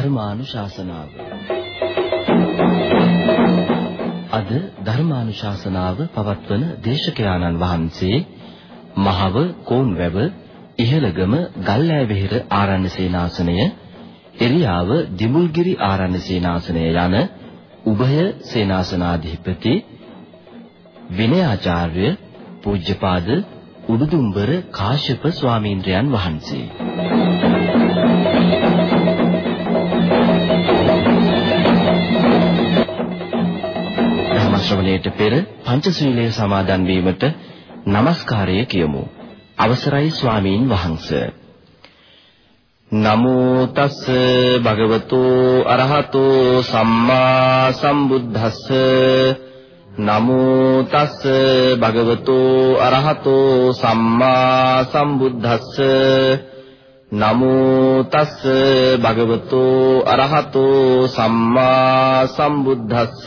ධර්මානුශාසනාව. අද ධර්මානුශාසනාව පවත්වන දේශකයාණන් වහන්සේ මහව කෝන්වැව ඉහළගම ගල්ලෑවෙහෙර ආරණ්‍ය සේනාසනය එරියාව දිමුල්ගිරි ආරණ්‍ය සේනාසනය යන උභය සේනාසනාධිපති විනයාචාර්ය පූජ්‍යපාද උඩුදුම්බර කාශ්‍යප ස්වාමීන්ද්‍රයන් වහන්සේ. ශ්‍රවණයට පෙර පංචශීලයේ සමාදන් වීමට নমස්කාරය කියමු. අවසරයි ස්වාමීන් වහන්ස. නමෝ තස් භගවතෝ අරහතෝ සම්මා සම්බුද්දස්ස නමෝ තස් භගවතෝ අරහතෝ සම්මා සම්බුද්දස්ස නමෝ තස් භගවතෝ අරහතෝ සම්මා සම්බුද්දස්ස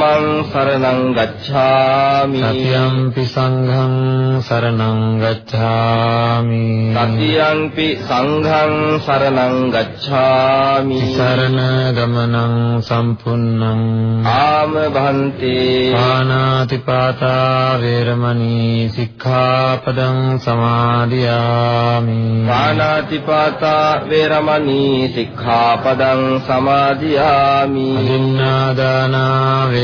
ධම්මං සරණං ගච්ඡාමි. සතියම්පි සංඝං සරණං ගච්ඡාමි. සතියම්පි සංඝං සරණං ගච්ඡාමි. සරණ ගමනං සම්පුන්නං ආම භන්තේ පානාති පාතා වේරමණී සික්ඛාපදං සමාදියාමි. පානාති පාතා වේරමණී සික්ඛාපදං සමාදියාමි. අදින්නාදානා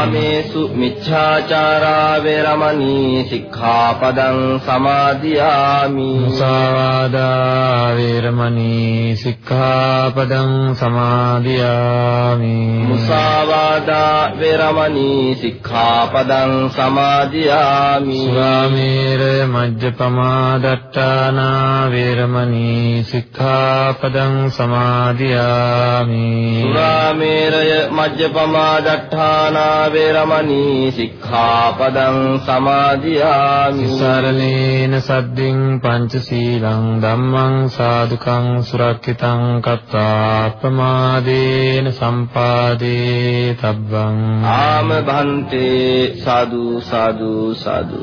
කාමේසු මිච්ඡාචාරා වේරමණී සික්ඛාපදං සමාදියාමි. මුසාවාදා වේරමණී සික්ඛාපදං සමාදියාමි. මුසාවාදා වේරමණී සික්ඛාපදං සමාදියාමි. සුරාමේර මජ්ජපමා දට්ඨානා වේරමණී සික්ඛාපදං සමාදියාමි. සුරාමේරය මජ්ජපමා දට්ඨානා වේරමණී සික්ඛාපදං සමාදියාමි සරණේන සද්දින් පංචශීලං ධම්මං සාදුකං සුරක්ෂිතං කତ୍වා ප්‍රමාදේන සම්පාදේ තබ්බං ආම භන්තේ සාදු සාදු සාදු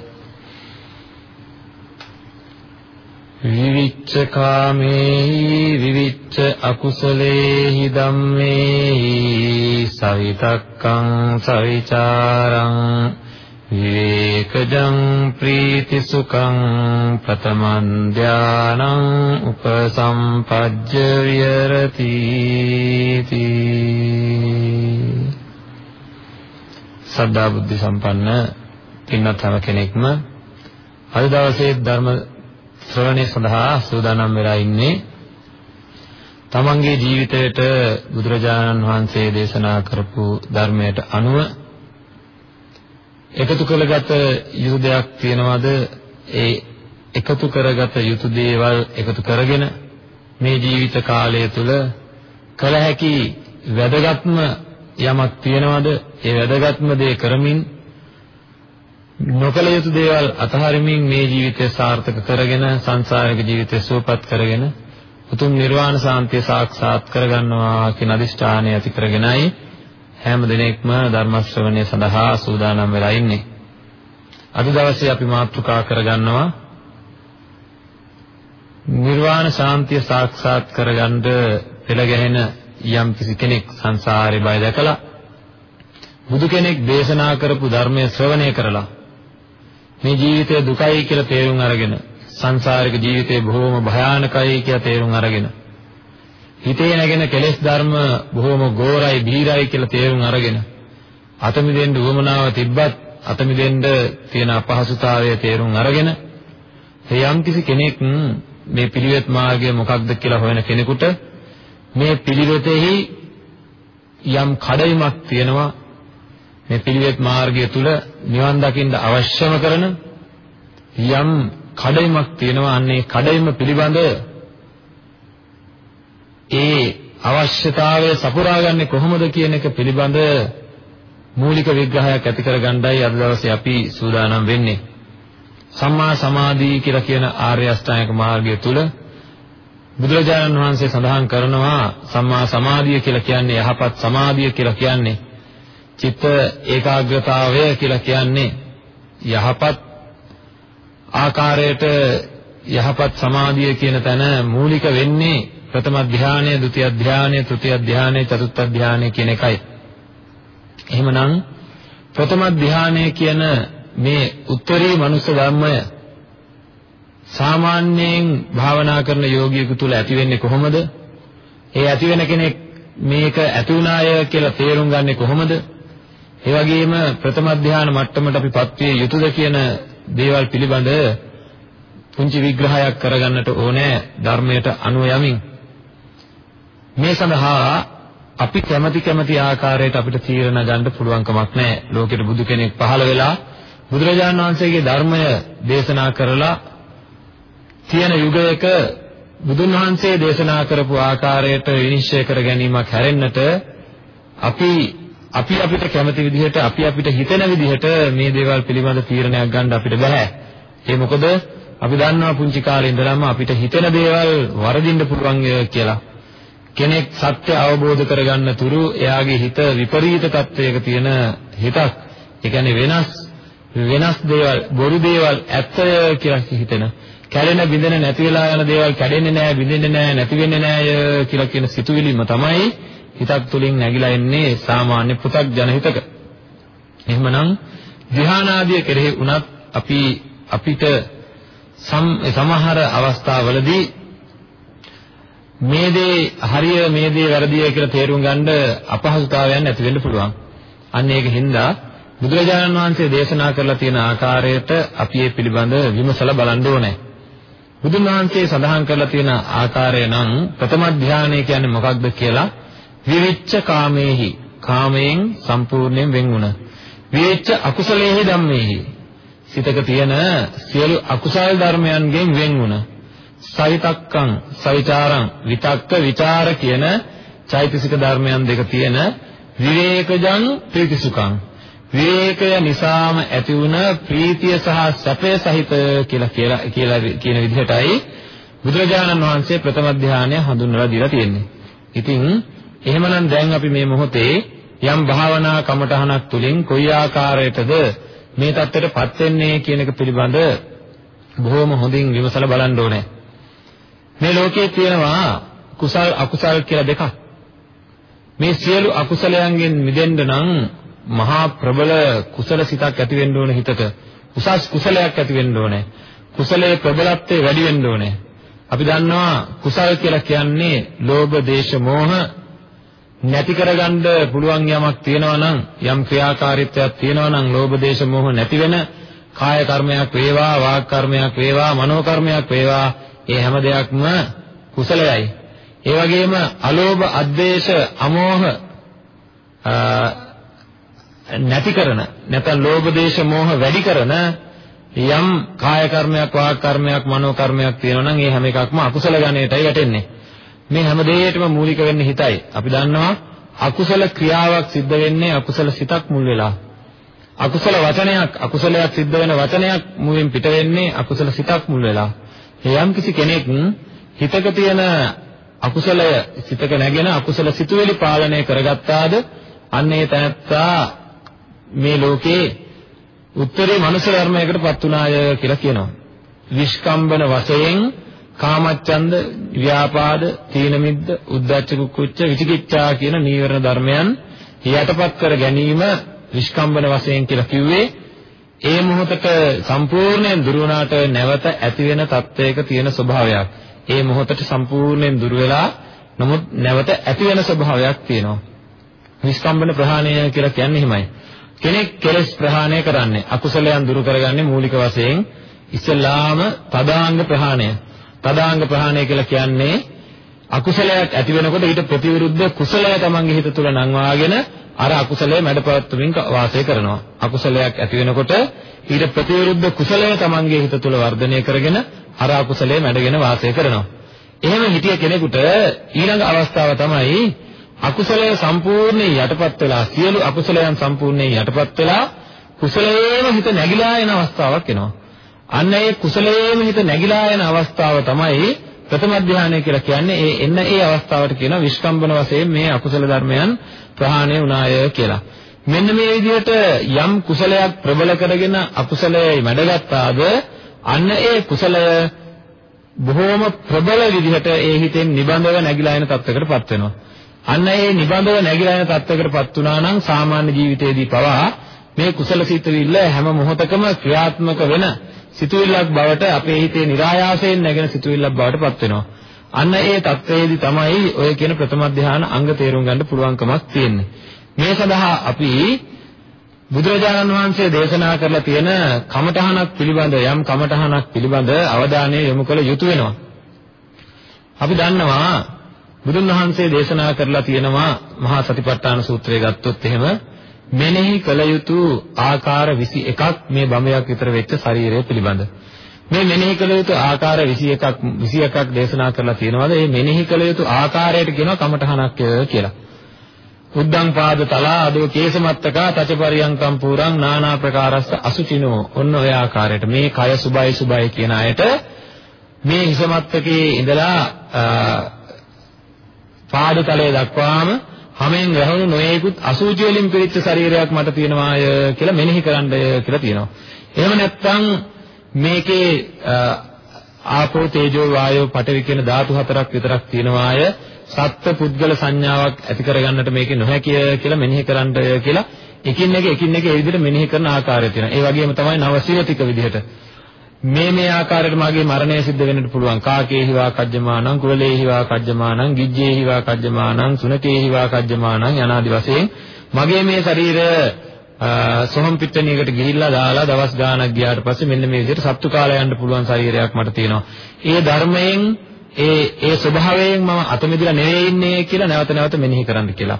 විවිච්ඡ විවිච්ඡ කාමේහි විවිච්ඡ අකුසලේහි ධම්මේහි සවිතක්කං සවිචාරං විවේකජං ප්‍රීති සුඛං ප්‍රතමං ධානං උපසම්පජ්ජ විරති සද්ධා බුද්ධ සම්පන්න පින්වත් හැම කෙනෙක්ම අද දවසේ ධර්ම ශ්‍රවණය සඳහා සූදානම් වෙලා ඉන්නේ තමන්ගේ ජීවිතයට බුදුරජාණන් වහන්සේ දේශනා කරපු ධර්මයට අනුව එකතු කරගත යුතු දෙයක් තියනවාද? ඒ එකතු කරගත යුතු දේවල් එකතු කරගෙන මේ ජීවිත කාලය තුල කල හැකි වැදගත්ම යමක් තියනවාද? ඒ වැදගත්ම දේ කරමින් නොකල යුතු දේවල් අතහරිමින් මේ ජීවිතය සාර්ථක කරගෙන සංසාරික ජීවිතය සුවපත් කරගෙන උතුම් නිර්වාණ සාන්තිය සාක්ෂාත් කරගන්නවා කියන අදිෂ්ඨානය ඇති කරගෙනයි හැම දිනෙකම ධර්ම ශ්‍රවණය සඳහා සූදානම් වෙලා ඉන්නේ. අද දවසේ අපි මාතෘකා කරගන්නවා නිර්වාණ ශාන්තිය සාක්ෂාත් කරගන්න පෙළ ගැහෙන යම් කිසි කෙනෙක් සංසාරේ බය දැකලා බුදු කෙනෙක් දේශනා කරපු ධර්මය ශ්‍රවණය කරලා මේ ජීවිතය දුකයි කියලා තේරුම් අරගෙන සංසාරික ජීවිතේ බොහෝම භයානකයි කියලා තේරුම් අරගෙන හිතේ නැගෙන කෙලෙස් ධර්ම බොහෝම ගෝරයි බීරයි කියලා තේරුම් අරගෙන අතමිදෙන්න උවමනාව තිබ්බත් අතමිදෙන්න තියෙන අපහසුතාවය තේරුම් අරගෙන යම් කිසි කෙනෙක් මේ පිළිවෙත් මාර්ගය මොකක්ද කියලා හොයන කෙනෙකුට මේ පිළිවෙතෙහි යම් කඩයිමක් තියෙනවා. මේ පිළිවෙත් මාර්ගය තුල නිවන් දකින්න අවශ්‍යම කරන යම් කඩයිමක් තියෙනවා අන්නේ කඩයිම පිළිබඳ ඒ අවශ්‍යතාවය සපුරාගන්නේ කොහොමද කියන එක පිළිබඳ මූලික විග්‍රහයක් ඇති කරගන්නයි අද දවසේ අපි සූදානම් වෙන්නේ. සම්මා සමාධි කියලා කියන ආර්ය අෂ්ටාංගික මාර්ගය තුල බුදුරජාණන් වහන්සේ සඳහන් කරනවා සම්මා සමාධිය කියලා කියන්නේ යහපත් සමාධිය කියලා කියන්නේ චිත්ත ඒකාග්‍රතාවය කියලා කියන්නේ යහපත් ආකාරයට යහපත් සමාධිය කියන තැන මූලික වෙන්නේ ප්‍රථම ධානය, ဒုတိ ය ධානය, තෘතිය ධානය, චතුර්ථ ධානය කියන එකයි. එහෙමනම් ප්‍රථම ධානය කියන මේ උත්තරී මනුෂ්‍ය ධර්මය සාමාන්‍යයෙන් භාවනා කරන යෝගියෙකු තුල ඇති වෙන්නේ කොහොමද? ඒ ඇති වෙන කෙනෙක් මේක ඇති වුණාය කියලා තේරුම් ගන්නේ කොහොමද? ඒ වගේම ප්‍රථම ධානය මට්ටමට අපිපත් විය යුතුද කියන දේවල් පිළිබඳ පුංචි විග්‍රහයක් කරගන්නට ඕනේ ධර්මයට අනුව යමින්. මේ සඳහා අපි කැමැති කැමැති ආකාරයට අපිට තීරණ ගන්න පුළුවන් කමක් නැහැ. ලෝකෙට බුදු කෙනෙක් පහළ වෙලා බුදුරජාණන් වහන්සේගේ ධර්මය දේශනා කරලා තියෙන යුගයක බුදුන් වහන්සේ දේශනා කරපු ආකාරයට විනිශ්චය කර ගැනීමක් හැරෙන්නට අපි අපි අපිට කැමති විදිහට අපි අපිට හිතෙන විදිහට මේ දේවල් පිළිබඳ තීරණයක් ගන්න අපිට බෑ. ඒ මොකද අපි දන්නවා පුංචි කාලේ ඉඳලම අපිට හිතෙන දේවල් වරදින්න පුළුවන් කියලා. කෙනෙක් සත්‍ය අවබෝධ කරගන්න තුරු එයාගේ හිත විපරීත තත්වයක තියෙන හිතක්. ඒ කියන්නේ වෙනස් වෙනස් දේවල්, බොරු දේවල් ඇත්තය කියලා හිතෙන. කැඩෙන බිඳෙන නැති වෙලා යන දේවල් කැඩෙන්නේ නැහැ, බිඳෙන්නේ නැහැ, නැති වෙන්නේ නැහැ කියලා කියන සිතුවිලිම තමයි හිතක් තුලින් නැగిලා එන්නේ සාමාන්‍ය පු탁 ජන හිතක. එහෙමනම් ධ්‍යානාදිය කෙරෙහි උනත් අපි අපිට සමහර අවස්ථාවලදී මේ දේ හරිය මේ දේ වැරදිය කියලා තේරුම් ගන්න අපහසුතාවයන් ඇති වෙන්න පුළුවන්. අන්න ඒක හින්දා බුදුරජාණන් වහන්සේ දේශනා කරලා තියෙන ආකාරයට අපි මේ පිළිබඳ විමසලා බලන්න ඕනේ. බුදුන් වහන්සේ සඳහන් කරලා තියෙන ආකාරය නම් ප්‍රථම ධානය කියන්නේ මොකක්ද කියලා විවිච්ඡ කාමේහි කාමයෙන් සම්පූර්ණයෙන් වෙන් වුණ. විවිච්ඡ අකුසලේහි ධම්මේහි. සිතක තියෙන සියලු අකුසල් ධර්මයන්ගෙන් වෙන් වුණ. සවිතක්කං සවිචාරං විතක්ක ਵਿਚාර කියන චෛතසික ධර්මයන් දෙක තියෙන විවේකජං ප්‍රීතිසුඛං. විවේකය නිසාම ඇති වුණ ප්‍රීතිය සහ සැපය සහිත කියලා කියලා කියලා කියන විදිහටයි බුදුරජාණන් වහන්සේ ප්‍රථම ධානය හඳුන්වලා දීලා තියෙන්නේ. ඉතින් එහෙමනම් දැන් අපි මේ මොහොතේ යම් භාවනා කමටහනක් තුලින් කොයි ආකාරයටද මේ தත්ත්වයටපත් වෙන්නේ කියන එක පිළිබඳ බොහොම හොඳින් විමසලා බලන්න ඕනේ. මේ ලෝකයේ තියෙනවා කුසල් අකුසල් කියලා දෙකක්. මේ සියලු අකුසලයන්ගෙන් මිදෙන්න නම් මහා ප්‍රබල කුසල සිතක් ඇති වෙන්න ඕන හිතට. උසස් කුසලයක් ඇති වෙන්න ඕනේ. කුසලයේ ප්‍රබලත්වය වැඩි වෙන්න ඕනේ. අපි දන්නවා කුසල් කියලා කියන්නේ ලෝභ, දේශ, මෝහ නැති කරගන්න පුළුවන් යමක් තියෙනවා නම් යම් ක්‍රියාකාරීත්වයක් තියෙනවා නම් ලෝභ, දේශ, මෝහ නැති වෙන කාය කර්මයක් වේවා, වාග් කර්මයක් වේවා, මනෝ කර්මයක් වේවා, ඒ හැම දෙයක්ම කුසලයයි. ඒ වගේම අලෝභ, අද්වේෂ, අමෝහ නැති කරන නැත්නම් ලෝභ දේශ මොහ වැඩි කරන යම් කාය කර්මයක් වාග් කර්මයක් මනෝ කර්මයක් තියෙනවා නම් ඒ හැම එකක්ම අකුසල ගණයටයි වැටෙන්නේ මේ හැම දෙයකටම මූලික වෙන්නේ හිතයි. අපි දන්නවා අකුසල ක්‍රියාවක් සිද්ධ වෙන්නේ අකුසල සිතක් මුල් වෙලා. අකුසල වචනයක් අකුසලයක් සිද්ධ වෙන වචනයක් මුලින් පිට වෙන්නේ අකුසල සිතක් මුල් වෙලා. යම් කිසි කෙනෙක් හිතක තියෙන අකුසලය සිතක නැගෙන අකුසල සිතුවිලි පාලනය කරගත්තාද අන්න ඒ තැනත්තා මේ ලෝකේ උත්තරේ මනුෂ්‍ය ධර්මයකටපත් උනාය කියලා කියනවා. විස්කම්බන වශයෙන් කාමච්ඡන්ද, ව්‍යාපාද, තීන මිද්ද, උද්ධච්ච කුක්කුච්ච, විචිකිච්ඡා කියන නීවරණ ධර්මයන් යටපත් කර ගැනීම විස්කම්බන වශයෙන් කියලා කිව්වේ ඒ මොහොතට සම්පූර්ණයෙන් දුර වුණාට නැවත ඇති වෙන තත්වයක තියෙන ස්වභාවයක්. ඒ මොහොතට සම්පූර්ණයෙන් දුර වෙලා නමුත් නැවත ඇති වෙන ස්වභාවයක් තියෙනවා. නිස්කම්බන ප්‍රහාණය කියලා කියන්නේ එහෙමයි. කෙනෙක් කෙලස් ප්‍රහාණය කරන්නේ අකුසලයන් දුරු කරගන්නේ මූලික වශයෙන් ඉස්සල්ලාම තදාංග ප්‍රහාණය. තදාංග ප්‍රහාණය කියලා කියන්නේ අකුසලයක් ඇති වෙනකොට ඊට ප්‍රතිවිරුද්ධ කුසලය තමන්ගේ හිත තුළ නංවාගෙන අර අකුසලය මැඩපවත්වමින් වාසය කරනවා. අකුසලයක් ඇති වෙනකොට ඊට ප්‍රතිවිරුද්ධ කුසලය තමන්ගේ හිත තුළ වර්ධනය කරගෙන අර අකුසලය මැඩගෙන වාසය කරනවා. එහෙම හිතිය කෙනෙකුට ඊළඟ අවස්ථාව තමයි අකුසලය සම්පූර්ණයෙන් යටපත් වෙලා සියලු අකුසලයන් සම්පූර්ණයෙන් යටපත් වෙලා කුසලයේම හිත නැగిලා යන අවස්ථාවක් එනවා. අන්න ඒ කුසලයේම හිත නැగిලා යන අවස්ථාව තමයි ප්‍රථම ධානය කියලා කියන්නේ ඒ එන්න ඒ අවස්ථාවට කියන විස්කම්බන වශයෙන් මේ අකුසල ධර්මයන් ප්‍රහාණය වුණාය කියලා. මෙන්න මේ විදිහට යම් කුසලයක් ප්‍රබල කරගෙන අකුසලයයි වැඩගත්තාද අන්න ඒ කුසලය බොහෝම ප්‍රබල විදිහට ඒ හිතෙන් නිබඳව නැగిලා යන තත්යකටපත් වෙනවා. අන්න ඒ නිබඳව නැగిලා යන තත්යකටපත් වුණා නම් සාමාන්‍ය ජීවිතයේදී පවා මේ කුසල සිතුවිල්ල හැම මොහොතකම ක්‍රියාත්මක වෙන සිතුවිල්ලක් බවට අපේ හිතේ નિરાයාසයෙන් නැගෙන සිතුවිල්ලක් බවට පත් වෙනවා. අන්න ඒ தത്വයේදී තමයි ඔය කියන ප්‍රථම ධ්‍යාන අංග තේරුම් ගන්න පුළුවන්කමක් තියෙන්නේ. මේ සඳහා අපි බුදුරජාණන් වහන්සේ දේශනා කරලා තියෙන කමඨහනක් පිළිබඳ යම් කමඨහනක් පිළිබඳ අවධානය යොමු කළ යුතු වෙනවා. අපි දන්නවා බුදුන් වහන්සේ දේශනා කරලා තියෙනවා මහා සතිපට්ඨාන සූත්‍රය ගත්තොත් එහෙම මෙනෙහි කළ යුතු ආකාර 21ක් මේ බඹයක් විතර වෙච්ච ශරීරය පිළිබඳ. මේ මෙනෙහි කළ යුතු ආකාර 21ක් 21ක් දේශනා කරලා තියෙනවාද? මේ මෙනෙහි කළ යුතු ආකාරයට කියනවා කමඨහනක් කියලා. උද්දං පාද තලා අදෝ කේසමත්තකා තචපරියංකම් පුරං නානා ප්‍රකාරස්ස අසුචිනෝ ඔන්න ඔය ආකාරයට මේ කය සුබයි සුබයි කියන අයට මේ හිසමත්තකේ ඉඳලා පාදතලයේ දක්වාම හැමෙන් වැහුණු නොයේකුත් අසුචි වලින් පිරිච්ච ශරීරයක් මට තියෙනවාය කියලා මෙනෙහි කරන්න කියලා තියෙනවා. එහෙම නැත්නම් මේකේ ආපෝ තේජෝ වායෝ පඨවි කියන ධාතු හතරක් විතරක් තියෙනවාය. සත්ත්ව පුද්ගල සංඥාවක් ඇති කරගන්නට මේකේ නොහැකිය කියලා මෙනෙහි කරන්න කියලා එකින් එක එකින් එක ඒ විදිහට මෙනෙහි කරන ආකාරය තියෙනවා. ඒ වගේම තමයි නවසීවතික විදිහට මේ මේ ආකාරයට මාගේ මරණය සිද්ධ වෙන්නට පුළුවන්. කාකේහි වා කජ්ජමානං, කුලලේහි වා කජ්ජමානං, ගිජ්ජේහි වා කජ්ජමානං, සුනකේහි වා කජ්ජමානං යනාදි වශයෙන් මගේ මේ ශරීරය සොහම් පිටණියකට ගිහිල්ලා දාලා දවස් ගාණක් ගියාට පස්සේ මෙන්න මේ විදිහට සත්තු කාලය යන්න පුළුවන් ශරීරයක් මට තියෙනවා. ඒ ධර්මයෙන් ඒ ඒ ස්වභාවයෙන් මම අත මිදලා නෙවෙයි ඉන්නේ කියලා නැවත නැවත මෙනෙහි කරන්න කියලා.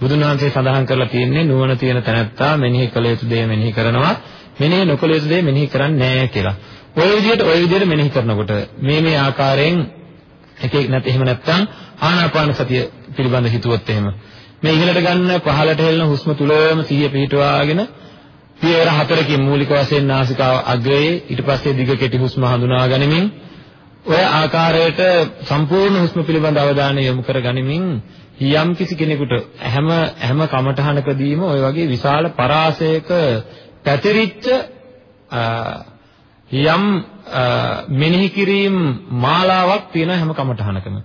බුදුන් වහන්සේ සඳහන් කරලා තියෙන්නේ නුවණ තියෙන තැනැත්තා මෙනෙහි කළ යුතු දේ මෙනෙහි කරනවා මෙනෙහි නොකළ යුතු දේ මෙනෙහි කරන්නේ නැහැ කියලා. ওই විදිහට ওই විදිහට මෙනෙහි කරනකොට මේ මේ ආකාරයෙන් එකෙක් නැත් එහෙම නැත්නම් ආනාපාන සතිය පිළිබඳ හිතුවොත් එහෙම මේ ඉහළට ගන්න පහළට හෙළන හුස්ම තුලම සිහිය පිහිටවාගෙන පියවර හතරකින් මූලික වශයෙන් නාසිකාව අග්‍රයේ ඊට පස්සේ දිග කෙටි හුස්ම හඳුනා ගනිමින් ඔය ආකාරයට සම්පූර්ණ හුස්ම පිළිබඳ අවධානය යොමු කර ගනිමින් යම් කිසි කෙනෙකුට හැම හැම කමඨහනකදීම ওই වගේ විශාල පරාසයක පැතිරිච්ච යම් මෙනෙහි කිරීම මාලාවක් තියෙන හැම කමඨහනකම.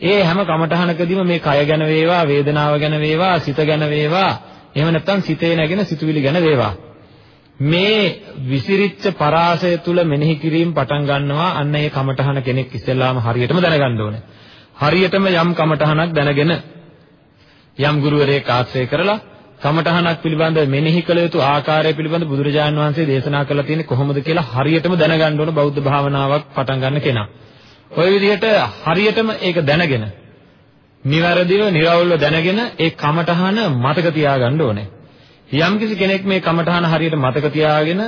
ඒ හැම කමඨහනකදීම මේ කය ගැන වේවා, වේදනාව ගැන වේවා, සිත ගැන වේවා, එහෙම නැත්නම් සිතේ නැගෙන සිතුවිලි ගැන වේවා. මේ විසිරිච්ච පරාසය තුල මෙනෙහි කිරීම පටන් ගන්නවා අන්න ඒ කමඨහන කෙනෙක් ඉස්සෙල්ලාම හරියටම දැනගන්න ඕනේ. හරියටම යම් කමඨහනක් දැනගෙන යම් ගුරුවරයෙක් ආශ්‍රය කරලා කමඨහනක් පිළිබඳ මෙනෙහි කළ යුතු ආකාරය පිළිබඳ බුදුරජාන් වහන්සේ දේශනා කරලා තියෙන්නේ කොහොමද කියලා හරියටම දැනගන්න ඕන බෞද්ධ භාවනාවක් පටන් ගන්න කෙනා. ওই විදිහට හරියටම ඒක දැනගෙන නිවැරදිව, निराවුල්ව දැනගෙන ඒ කමඨහන මතක තියාගන්න ඕනේ. යම්කිසි කෙනෙක් මේ කමඨහන හරියට මතක තියාගෙන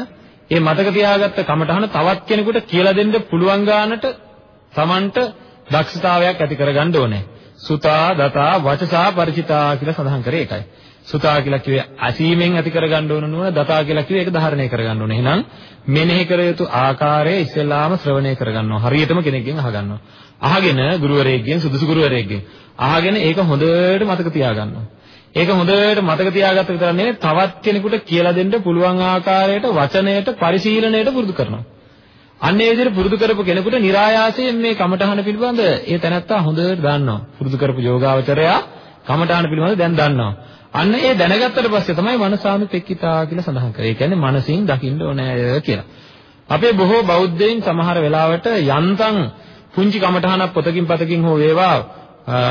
ඒ මතක තියාගත්ත කමඨහන තවත් කෙනෙකුට කියලා දෙන්න පුළුවන් ගන්නට Tamanට දක්ෂතාවයක් ඇති කරගන්න ඕනේ. සුතා දතා වචසා ಪರಿචිතා කියලා සඳහන් කරේ ඒකයි. සුතා කියලා කිව්වේ අසීමෙන් ඇති කරගන්න ඕන නුවණ, දතා කියලා කිව්වේ ඒක ධාරණය කරගන්න ඕනේ. එහෙනම් මෙනෙහි කර යුතු ආකාරය ඉස්සෙල්ලාම ශ්‍රවණය කරගන්නවා. හරියටම කෙනෙක්ගෙන් අහගන්නවා. අහගෙන ගුරුවරයෙක්ගෙන් සුදුසු ගුරුවරයෙක්ගෙන් අහගෙන ඒක හොඳට මතක තියාගන්නවා. ඒක හොඳට මතක තියාගත්ත විතර නෙවෙයි තවත් කෙනෙකුට කියලා දෙන්න පුළුවන් ආකාරයට වචනයට පරිශීලනයට පුරුදු කරනවා. අන්න ඒ විදිහට පුරුදු කරපු කෙනෙකුට નિરાයාසයෙන් මේ කමඨහන පිළිබඳ ඒ තැනත්තා හොඳට දන්නවා. පුරුදු කරපු යෝගාවචරයා කමඨහන පිළිබඳ දැන් දන්නවා. අන්න ඒ දැනගත්තට පස්සේ තමයි මනසානුපෙක්කිතා කියලා සඳහන් කරේ. ඒ කියන්නේ මනසින් දකින්න ඕනෑ කියලා. අපේ බොහෝ බෞද්ධයින් සමහර වෙලාවට යන්තම් පුංචි කමඨහනක් පොතකින් පතකින් හෝ වේවා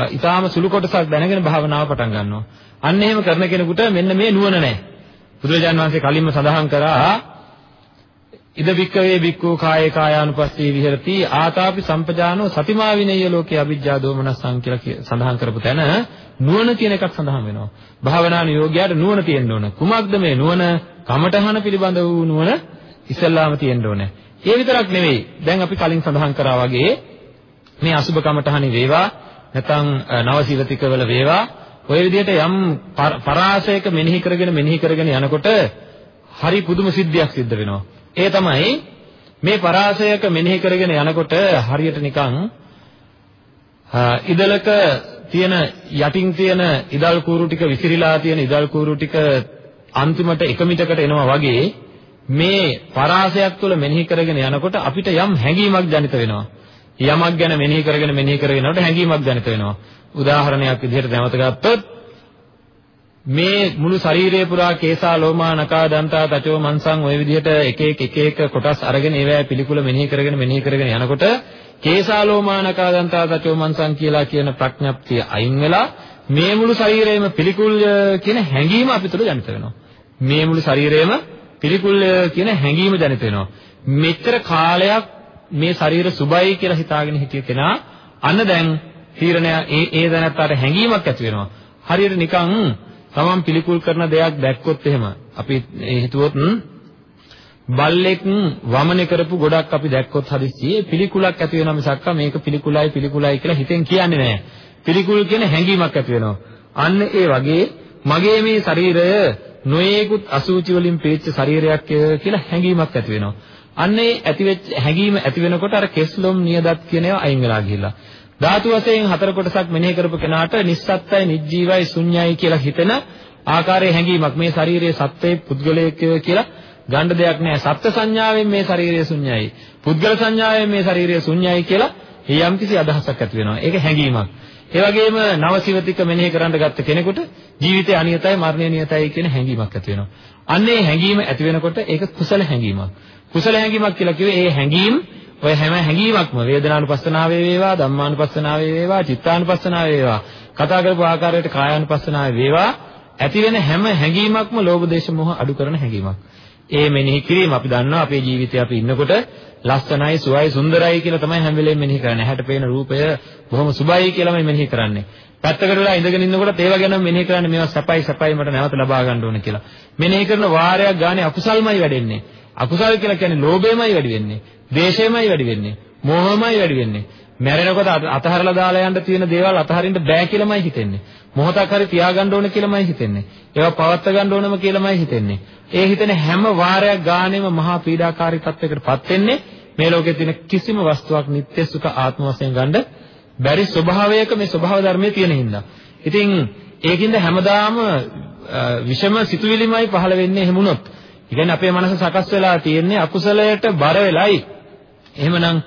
ඊටාම සුළු කොටසක් දැනගෙන භාවනාව පටන් ගන්නවා. අන්න එහෙම කරන කෙනෙකුට මෙන්න මේ නුවණ නැහැ. බුදුරජාණන් වහන්සේ කලින්ම සඳහන් කරා ඉද වික්කවේ වික්කෝ කායේ කායානුපස්සී විහෙරති ආතාපි සම්පජානෝ සතිමා විනය්‍ය ලෝකේ අවිජ්ජා දෝමනස්සං කියලා සඳහන් කරපු තැන නුවණ කියන එකක් සඳහන් වෙනවා. භාවනා නියෝගයට නුවණ තියෙන්න ඕන. කුමක්ද මේ නුවණ? කමඨහන පිළිබඳ වූ නුවණ ඉස්සල්ලාම තියෙන්න ඕනේ. ඒ විතරක් නෙවෙයි. දැන් අපි කලින් සඳහන් කරා වගේ මේ අසුබ කමඨහනි වේවා නැත්නම් නවසීවතිකවල වේවා ඔය විදිහට යම් පරාසයක මෙනෙහි කරගෙන මෙනෙහි කරගෙන යනකොට හරි පුදුම සිද්ධියක් සිද්ධ වෙනවා. ඒ තමයි මේ පරාසයක මෙනෙහි කරගෙන යනකොට හරියට නිකන් ඉදලක තියෙන යටින් තියෙන ඉදල් කූරු ටික විසිරීලා තියෙන ඉදල් කූරු ටික අන්තිමට එක මිටකට එනවා වගේ මේ පරාසයක් තුළ මෙනෙහි කරගෙන යනකොට අපිට යම් හැඟීමක් ජනිත වෙනවා. යමක් ගැන මෙනෙහි කරගෙන මෙනෙහි කරගෙන යනකොට හැඟීමක් ජනිත වෙනවා. උදාහරණයක් විදිහට නැවත ගත්තොත් මේ මුළු ශරීරය පුරා කේසා ලෝමා නකා දන්තා තචෝ මන්සං ওই විදිහට එක එක එක එක කොටස් අරගෙන ඒවැ පිළිකුල මෙනෙහි කරගෙන මෙනෙහි කරගෙන යනකොට කේසා ලෝමා නකා දන්තා තචෝ මන්සං කියලා කියන ප්‍රඥප්තිය අයින් වෙලා මේ මුළු ශරීරයම පිළිකුල් කියන හැඟීම අපිට ජනිත වෙනවා. මේ මුළු ශරීරයම පිළිකුල් කියන හැඟීම ජනිත වෙනවා. මෙච්චර කාලයක් මේ ශරීර සුබයි කියලා හිතාගෙන හිටිය කෙනා අන්න දැන් තීරණය ඒ ඒ දැනත්තාට හැඟීමක් ඇති වෙනවා. හරියට නිකන් තමන් පිළිකුල් කරන දෙයක් දැක්කොත් එහෙම අපි හිතුවොත් බල්ලෙක් වමනේ කරපු ගොඩක් අපි දැක්කොත් හදිස්සියේ පිළිකුලක් ඇති වෙනවා මිසක්ක මේක පිළිකුලයි පිළිකුලයි කියලා හිතෙන් කියන්නේ නැහැ. පිළිකුල් කියන හැඟීමක් ඇති වෙනවා. අන්න ඒ වගේ මගේ මේ ශරීරය නොයේකුත් අසුචි වලින් පීච්ච ශරීරයක් කියලා හැඟීමක් ඇති වෙනවා. අන්නේ ඇතිවෙච්ච හැඟීම ඇති වෙනකොට අර කෙස්ලොම් නියදත් කියන ඒවා අයින් වෙලා ගිහිල්ලා. ධාතු වශයෙන් හතර කොටසක් මෙනෙහි කරපු කෙනාට නිස්සත්තයි නිජ්ජීවයි ශුන්‍යයි කියලා හිතෙන ආකාරයේ හැඟීමක් මේ ශරීරයේ සත්‍යයේ පුද්ගලයෙක් කියලා ගන්න දෙයක් නැහැ. සත්ත්ව සංඥාවෙන් මේ ශරීරය ශුන්‍යයි. පුද්ගල සංඥාවෙන් මේ ශරීරය ශුන්‍යයි කියලා යම්කිසි අදහසක් ඇති වෙනවා. ඒක හැඟීමක්. ඒ වගේම නවසිවතික මෙනෙහි කරන්න ගත්ත කෙනෙකුට ජීවිතය අනියතයි මරණය නියතයි කියන හැඟීමක් ඇති වෙනවා. අන්නේ හැඟීම ඇති වෙනකොට ඒක කුසල හැඟීමක්. කුසල හැඟීමක් කියලා කිව්වේ ඒ හැඟීම් ඔය හැම හැඟීමක්ම වේදනානුපස්සනාවේ වේවා ධම්මානුපස්සනාවේ වේවා චිත්තානුපස්සනාවේ වේවා කතා කරපු ආකාරයට කායානුපස්සනාවේ වේවා ඇති වෙන හැම හැඟීමක්ම ලෝභ දේශ මොහ අඩු කරන හැඟීමක්. ඒ මෙනෙහි කිරීම අපි දන්නවා අපේ ජීවිතේ අපි ඉන්නකොට ලස්සනයි සුවයි සුන්දරයි කියලා තමයි හැම වෙලේම මෙනෙහි කරන්නේ. ඇහැට පේන රූපය බොහොම සුබයි කියලාම මෙනෙහි කරන්නේ. පැත්තකට වෙලා ඉඳගෙන ඉන්නකොට ඒව ගැන මෙනෙහි කරන්නේ මේවා සපයි සපයි මට නැවත ලබා ගන්න ඕන කියලා. මෙනෙහි කරන වාරයක් ගානේ අකුසල්මයි වැඩෙන්නේ. අකුසල් කියලා කියන්නේ ලෝභයමයි වැඩි වෙන්නේ. ද්වේෂයමයි වැඩි වෙන්නේ. මෝහමයි වැඩි වෙන්නේ. මැරෙනකොට අතහරලා දාලා යන්න තියෙන දේවල් අතහරින්න බෑ කියලාමයි හිතෙන්නේ. මොහොතක් හරි තියාගන්න ඕන කියලාමයි හිතෙන්නේ. ඒවා පවත්වා ගන්න ඕනම කියලාමයි හිතෙන්නේ. ඒ හිතෙන හැම වාරයක් ගානෙම මහා පීඩාකාරී තත්යකටපත් වෙන්නේ මේ ලෝකයේ තියෙන කිසිම වස්තුවක් නිත්‍ය සුඛ ආත්ම වශයෙන් ගන්න බැරි ස්වභාවයක මේ ස්වභාව ධර්මයේ තියෙන හින්දා. ඉතින් ඒකින්ද හැමදාම විෂම සිතුවිලිමයි පහළ වෙන්නේ එහෙමුණොත් කියන්නේ අපේ මනස සකස් වෙලා තියෙන්නේ අකුසලයට බර වෙලයි. එහෙමනම්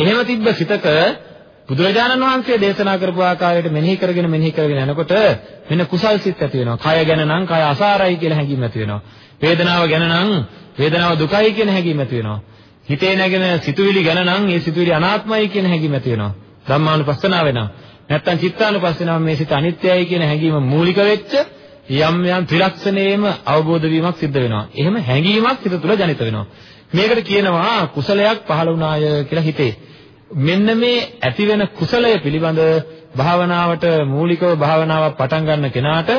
එහෙම තිබ්බ සිතක බුදුරජාණන් වහන්සේ දේශනා කරපු ආකාරයට මෙනෙහි කරගෙන මෙනෙහි කරගෙන යනකොට මෙන්න කුසල් සිත් ඇති වෙනවා. කය ගැන නම් කය අසාරයි කියලා හැඟීම ඇති වෙනවා. වේදනාව ගැන නම් වේදනාව දුකයි කියන හැඟීම ඇති වෙනවා. හිතේ නැගෙන සිතුවිලි ගැන නම් ඒ සිතුවිලි අනාත්මයි කියන හැඟීම ඇති වෙනවා. ධම්මානුපස්සනාව වෙනවා. නැත්තම් චිත්තානුපස්සනාව මේ සිත අනිත්‍යයි කියන හැඟීම මූලික වෙච්ච යම් යම් ත්‍රිලක්ෂණයෙම අවබෝධ වීමක් සිද්ධ වෙනවා. එහෙම හැඟීමක් සිත තුළ ජනිත වෙනවා. මේකට කියනවා කුසලයක් පහළ වුණාය කියලා හිතේ. මෙන්න මේ ඇති වෙන කුසලය පිළිබඳ භාවනාවට මූලිකව භාවනාවක් පටන් ගන්න කෙනාට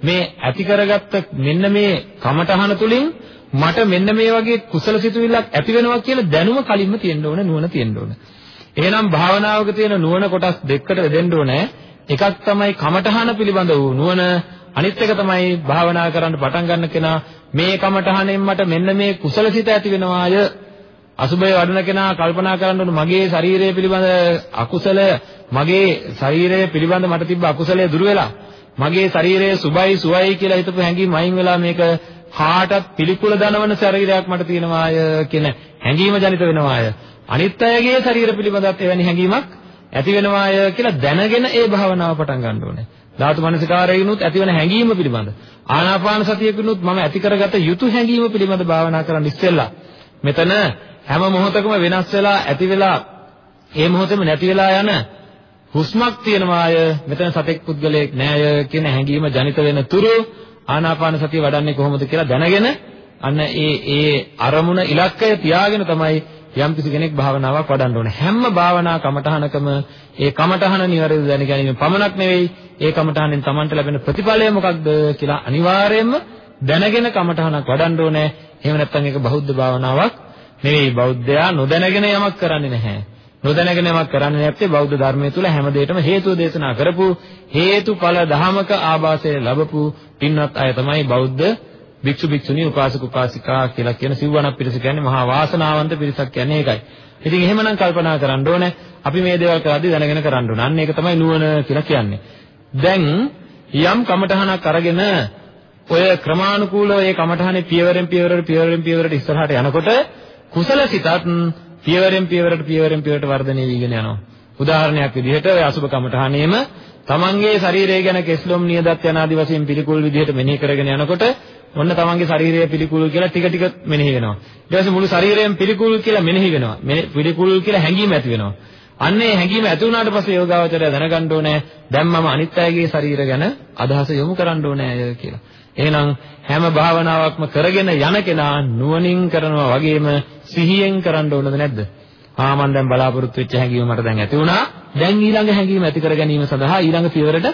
මේ ඇති කරගත්ත මෙන්න මේ කමඨහන තුලින් මට මෙන්න මේ වගේ කුසල සිතුවිල්ලක් ඇති වෙනවා කියලා දැනුම කලින්ම තියෙන්න ඕන නුවණ තියෙන්න ඕන. එහෙනම් භාවනාවක තියෙන නුවණ කොටස් දෙකකට දෙන්න ඕනේ. එකක් තමයි කමඨහන පිළිබඳ වූ නුවණ අනිත් එක තමයි භාවනා කරන්න පටන් ගන්න කෙනා මේ කමඨහනෙන් මට මෙන්න මේ කුසල සිත ඇති වෙනවාය අසුබය වඩන කෙනා කල්පනා කරන්න ඕන මගේ ශරීරය පිළිබඳ අකුසල මගේ ශරීරය පිළිබඳ මට තිබ්බ අකුසලය දුර වෙලා මගේ ශරීරය සුබයි සුවයි කියලා හිතපු හැඟීම් අයින් වෙලා මේක කාටත් පිළිකුල දනවන ශරීරයක් මට තියෙනවාය කියන හැඟීම ජනිත වෙනවාය. අනිත් අයගේ ශරීර පිළිබඳත් එවැනි හැඟීමක් ඇති වෙනවාය කියලා දැනගෙන ඒ භාවනාව පටන් ගන්න ඕනේ. ධාතු මනසිකාරයිනුත් ඇතිවන හැඟීම පිළිබඳ ආනාපාන සතියකිනුත් මම ඇති කරගත යුතු හැඟීම පිළිබඳ භාවනා කරන්න ඉස්සෙල්ලා මෙතන හැම මොහොතකම වෙනස් වෙලා ඇති වෙලා ඒ මොහොතේම නැති වෙලා යන හුස්මක් තියෙනවාය. මෙතන සතෙක් පුද්ගලයෙක් නෑය කියන හැඟීම ජනිත වෙන තුරු ආනාපාන සතිය වඩන්නේ කොහොමද කියලා දැනගෙන අන්න ඒ ඒ අරමුණ ඉලක්කය තියාගෙන තමයි යම් කිසි කෙනෙක් භාවනාවක් වඩන්න ඕනේ. හැම භාවනා කමඨහනකම ඒ කමඨහන නිවැරදිව දැන ගැනීම පමණක් නෙවෙයි ඒ කමඨහනෙන් Tamanට ලැබෙන ප්‍රතිඵලය මොකක්ද කියලා අනිවාර්යයෙන්ම දැනගෙන කමඨහනක් වඩන්න ඕනේ. එහෙම නැත්නම් ඒක බෞද්ධ භාවනාවක් නෙවෙයි බෞද්ධයා නොදැනගෙන යමක් කරන්නේ නැහැ. නොදැනගෙන යමක් කරන්නේ නැත්තේ බෞද්ධ ධර්මයේ තුල හැම දෙයකම හේතුව දේශනා කරපු හේතුඵල ධහමක ආభాසය ලැබපු පින්වත් අය තමයි බෞද්ධ භික්ෂු භික්ෂුණී උපාසක උපාසිකා කියලා කියන සිව්වණක් පිරිස කියන්නේ මහා වාසනාවන්ත පිරිසක් කියන්නේ ඒකයි. ඉතින් එහෙමනම් කල්පනා කරන්න ඕනේ අපි මේ දේවල් කරද්දී දැනගෙන කරන්න ඕනේ. අන්න ඒක තමයි නුවණ කියලා කියන්නේ. දැන් යම් කමඨහනක් අරගෙන ඔය ක්‍රමානුකූලව ඒ කමඨහනේ පියවරෙන් පියවරට පියවරෙන් පියවරට ඉස්සරහට යනකොට කුසල සිතත් පියවරෙන් පියවරට පියවරෙන් පියවරට වර්ධනය වීගෙන යනවා. උදාහරණයක් විදිහට ඔය අසුබ කමඨහනේම තමන්ගේ ශරීරය ගැන කෙස්ලොම් නියදත් යන ආදි වශයෙන් පිළිකුල් විදිහට මෙනෙහි කරගෙන යනකොට ඔන්න තමන්ගේ ශරීරය පිළිකුල් කියලා ටික ටික මෙනෙහි වෙනවා. ඊට පස්සේ මුළු ශරීරයම පිළිකුල් කියලා මෙනෙහි වෙනවා. පිළිකුල් කියලා හැඟීම ඇති වෙනවා. අන්න ඒ හැඟීම ඇති වුණාට පස්සේ යෝගාවචරය දැනගන්න ඕනේ දැන් මම අනිත් අයගේ ශරීර ගැන අදහස යොමු කරන්න ඕනේ කියලා. එහෙනම් හැම භාවනාවක්ම කරගෙන යන කෙනා නුවණින් කරනවා වගේම සිහියෙන් කරන්න ඕනද නැද්ද? ආ මම දැන් බලාපොරොත්තු වෙච්ච හැඟීම මට දැන් ඇති වුණා. දැන් ඊළඟ හැඟීම ඇති කර ගැනීම සඳහා ඊළඟ පියවරට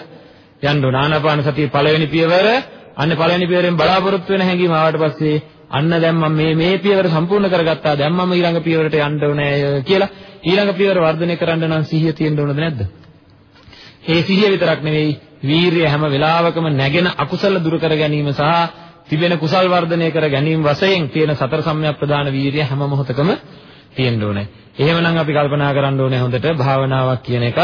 යන්න ඕන. ආනාපාන සතිය පළවෙනි පියවර අන්න පළවෙනි පියවරෙන් බලාපොරොත්තු වෙන හැඟීම ආවට පස්සේ අන්න දැන් මම මේ මේ පියවර සම්පූර්ණ කරගත්තා. දැන් මම ඊළඟ පියවරට යන්න ඕනේ කියලා ඊළඟ පියවර වර්ධනය කරන්න නම් සිහිය තියෙන්න ඕනද නැද්ද? ඒ සිහිය විතරක් නෙවෙයි වීරිය හැම වෙලාවකම නැගෙන අකුසල දුරු කර ගැනීම සහ තිබෙන කුසල් වර්ධනය කර ගැනීම වශයෙන් තියෙන සතර සම්‍යක් ප්‍රදාන වීරිය හැම මොහොතකම තියෙන්න ඕනේ. එහෙමනම් අපි කල්පනා කරන්න ඕනේ හොඳට භාවනාවක් කියන එකක්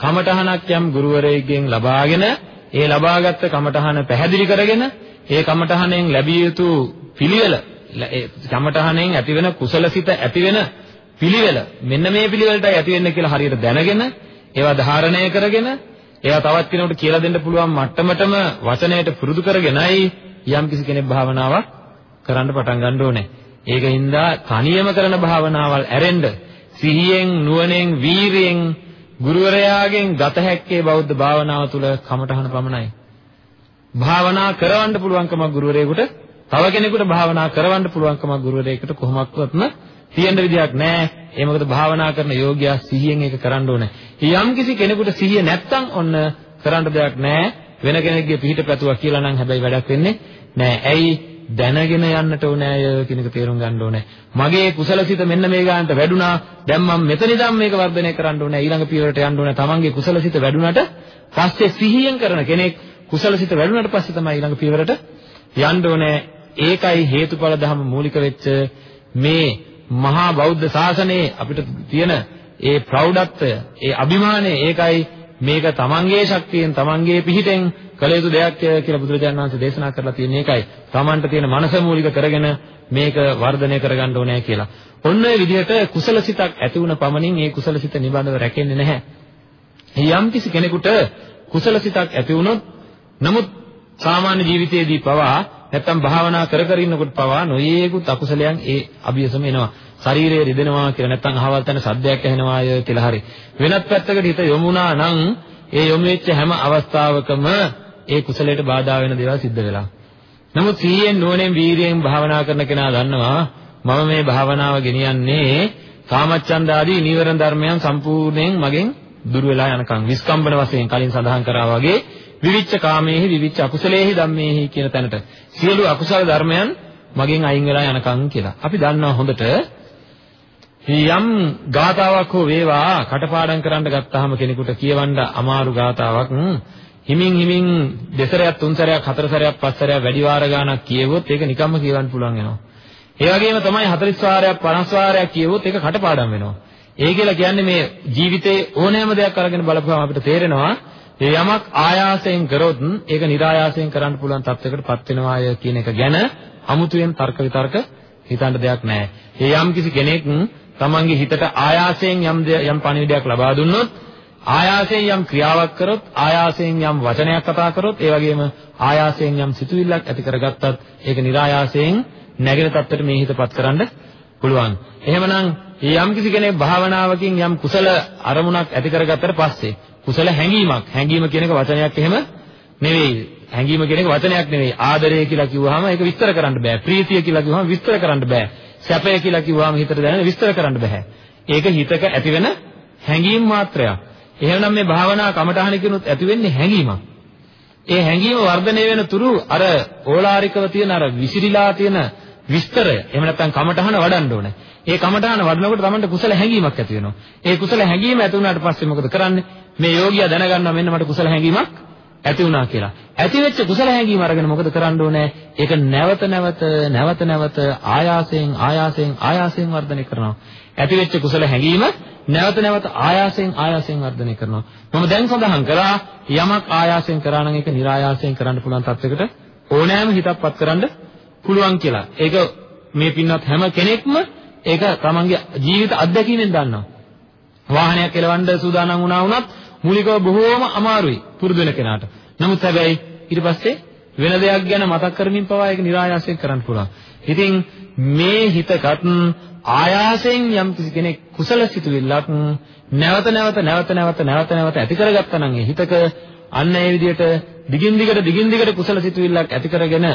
කමඨහනක් යම් ගුරුවරයෙක්ගෙන් ලබාගෙන ඒ ලබාගත් කමඨහන පැහැදිලි කරගෙන ඒ කමඨහනෙන් ලැබිය යුතු පිළිවෙල කමඨහනෙන් ඇතිවෙන කුසලසිත ඇතිවෙන පිළිවෙල මෙන්න මේ පිළිවෙලටයි ඇති වෙන්නේ කියලා හරියට දැනගෙන ඒවා ධාරණය කරගෙන ඒවා තවත් කෙනෙකුට කියලා දෙන්න පුළුවන් මට්ටමටම වචනයට පුරුදු කරගෙනයි යම්කිසි කෙනෙක් භාවනාවක් කරන්න පටන් ගන්න ඕනේ. ඒකින්ද තනියම කරන භාවනාවල් ඇරෙන්න සිහියෙන් නුවණෙන් වීරියෙන් ගුරුවරයාගෙන් ගත හැක්කේ බෞද්ධ භාවනාව තුළ කමඨහන පමණයි. භාවනා කරවන්න පුළුවන්කමක් ගුරුවරයෙකුට තව කෙනෙකුට භාවනා කරවන්න පුළුවන්කමක් ගුරුවරයෙකුට කොහොමත්වත්ම තියෙන්න විදියක් නැහැ. ඒ මොකද භාවනා කරන යෝග්‍යයා සිහියෙන් ඒක කරන්න ඕනේ. යම් කිසි කෙනෙකුට සිහිය නැත්තම් ඔන්න කරන්න දෙයක් නැහැ. වෙන කෙනෙක්ගේ පිහිට පැතුවා කියලා නම් හැබැයි වැඩක් වෙන්නේ නැහැ. ඇයි දැනගෙන යන්නට ඕනෑය කියන එක තේරුම් ගන්න ඕනේ. මගේ කුසලසිත මෙන්න මේ ගානට වැඩුණා. දැන් මම මෙතන ඉඳන් මේක වර්ධනය කරන්න ඕනේ. ඊළඟ පියවරට යන්න ඕනේ. තමන්ගේ කුසලසිත වැඩුණාට පස්සේ සිහියෙන් කරන කෙනෙක් කුසලසිත වැඩුණාට පස්සේ තමයි ඊළඟ පියවරට යන්න ඕනේ. ඒකයි හේතුඵල ධම මූලික වෙච්ච මේ මහා බෞද්ධ ශාසනයේ අපිට තියෙන ඒ ප්‍රෞಢත්වය, ඒ අභිමානය ඒකයි මේක තමන්ගේ ශක්තියෙන් තමන්ගේ පිහිටෙන් කළ යුතු දෙයක් කියලා බුදුරජාණන් වහන්සේ දේශනා කරලා තියෙන එකයි. තමන්ට තියෙන මනස මූලික කරගෙන මේක වර්ධනය කරගන්න ඕනේ කියලා. ඔන්න ඔය විදිහට කුසල සිතක් ඇති වුණ පමණින් ඒ කුසල සිත නිබඳව රැකෙන්නේ නැහැ. යම් කිසි කෙනෙකුට කුසල සිතක් ඇති වුණොත් නමුත් සාමාන්‍ය ජීවිතයේදී පවා නැත්තම් භාවනා කර කර ඉන්නකොට පවා නොයේකුත් අකුසලයන් ඒ අභියසම එනවා. ශරීරය රිදෙනවා කියලා නැත්තම් අහවල් තැන සද්දයක් ඇහෙනවාය කියලා හරි. වෙනත් පැත්තකට හිත යොමුනා නම් ඒ යොමු වෙච්ච හැම අවස්ථාවකම ඒ කුසලයට බාධා වෙන දේවල් සිද්ධ වෙලා. නමුත් සීයෙන් නුවණෙන් වීරියෙන් භාවනා කරන කෙනා දන්නවා මම මේ භාවනාව ගෙනියන්නේ කාමච්ඡන්ද ආදී නීවරණ ධර්මයන් සම්පූර්ණයෙන් මගෙන් දුර වෙලා යනකම් විස්කම්බන වශයෙන් කලින් සඳහන් කරා වගේ විවිච්ච කාමේහි විවිච්ච අකුසලේහි ධම්මේහි කියන තැනට සියලු අකුසල ධර්මයන් මගෙන් අයින් වෙලා යනකම් කියලා. අපි දන්නවා හොඳට යම් ගාතාවක් හෝ වේවා කටපාඩම් කරන්න ගත්තාම කෙනෙකුට කියවන්න අමාරු ගාතාවක් හිමින් හිමින් දෙසරයක් තුන්සරයක් හතරසරයක් පස්සරයක් වැඩි වාර ගාණක් කියවුවොත් ඒක නිකම්ම කියවන්න පුළුවන් වෙනවා. ඒ වගේම තමයි 40 වාරයක් 50 වාරයක් කියවුවොත් ඒක කටපාඩම් වෙනවා. ඒ කියලා කියන්නේ මේ ජීවිතේ ඕනෑම දෙයක් අරගෙන බලපුවම අපිට තේරෙනවා ඒ යමක් ආයාසයෙන් කරොත් ඒක નિરાයාසයෙන් කරන්න පුළුවන් තත්යකටපත් වෙනවාය කියන එක ගැන අමුතුවෙන් තර්ක විතර්ක හිතන්න දෙයක් නැහැ. ඒ යම් කිසි කෙනෙක් තමන්ගේ හිතට ආයාසයෙන් යම් යම් පණිවිඩයක් ලබා දුන්නොත් ආයාසයෙන් යම් ක්‍රියාවක් කරොත් ආයාසයෙන් යම් වචනයක් කතා කරොත් ඒ වගේම ආයාසයෙන් යම් සිතුවිල්ලක් ඇති කරගත්තත් ඒක નિરાයාසයෙන් නැගෙන තත්ත්වයට මේ හිතපත් කරන්න පුළුවන්. එහෙමනම් යම් කිසි කෙනෙක් භාවනාවකින් යම් කුසල අරමුණක් ඇති කරගත්තට පස්සේ කුසල හැඟීමක් හැඟීම කියන එක වචනයක් එහෙම නෙවෙයි. හැඟීම කියන එක වචනයක් නෙවෙයි. ආදරය කියලා කිව්වහම ඒක විස්තර කරන්න බෑ. ප්‍රීතිය කියලා කිව්වහම විස්තර කරන්න බෑ. සැපය කියලා කිව්වහම හිතට දැනෙන විස්තර කරන්න බෑ ඒක හිතක ඇතිවෙන හැඟීම් මාත්‍රයක් එහෙනම් මේ භාවනා කමඨහන කිනුත් ඇති වෙන්නේ හැඟීමක් ඒ හැඟීම වර්ධනය වෙන තුරු අර ඕලාරිකව තියෙන අර විසිරීලා තියෙන විස්තරය එහෙම නැත්නම් කමඨහන වඩන්න ඕනේ. ඒ කමඨහන වඩනකොට තමයි කුසල හැඟීමක් ඇති වෙනවා. ඒ කුසල හැඟීම ඇති වුණාට පස්සේ මොකද කරන්නේ? මේ යෝගියා දැනගන්නවා මෙන්න මට කුසල හැඟීමක් ඇති වුණා කියලා. ඇති වෙච්ච කුසල හැඟීම අරගෙන මොකද කරන්න ඕනේ? ඒක නැවත නැවත නැවත නැවත ආයාසයෙන් ආයාසයෙන් ආයාසයෙන් වර්ධනය කරනවා. ඇති වෙච්ච කුසල හැඟීම නැවත නැවත ආයාසයෙන් ආයාසයෙන් වර්ධනය කරනවා. මම දැන් සඳහන් කළා යමක් ආයාසයෙන් කරා නම් ඒක નિરાයාසයෙන් කරන්න පුළුවන් තත්යකට ඕනෑම හිතක්පත් කරන්න පුළුවන් කියලා. ඒක මේ පින්වත් හැම කෙනෙක්ම ඒක තමන්ගේ ජීවිත අත්දැකීමෙන් දන්නවා. වාහනයක් එලවන්න සූදානම් වුණා වුණත් මූලිකව බොහෝම අමාරුයි පුරුදු වෙන කෙනාට. නමුත් හැබැයි ඊට පස්සේ වෙන දෙයක් ගැන මතක් කරමින් පවා ඒක નિરાයාසයෙන් කරන්න පුළුවන්. ඉතින් මේ හිතකත් ආයාසයෙන් යම් කිසි කෙනෙක් කුසල සිතුවිල්ලක් නැවත නැවත නැවත නැවත නැවත නැවත ඇති කරගත්තා නම් ඒ හිතක අන්න ඒ විදිහට දිගින් දිගට දිගින් දිගට කුසල සිතුවිල්ලක් ඇති කරගෙන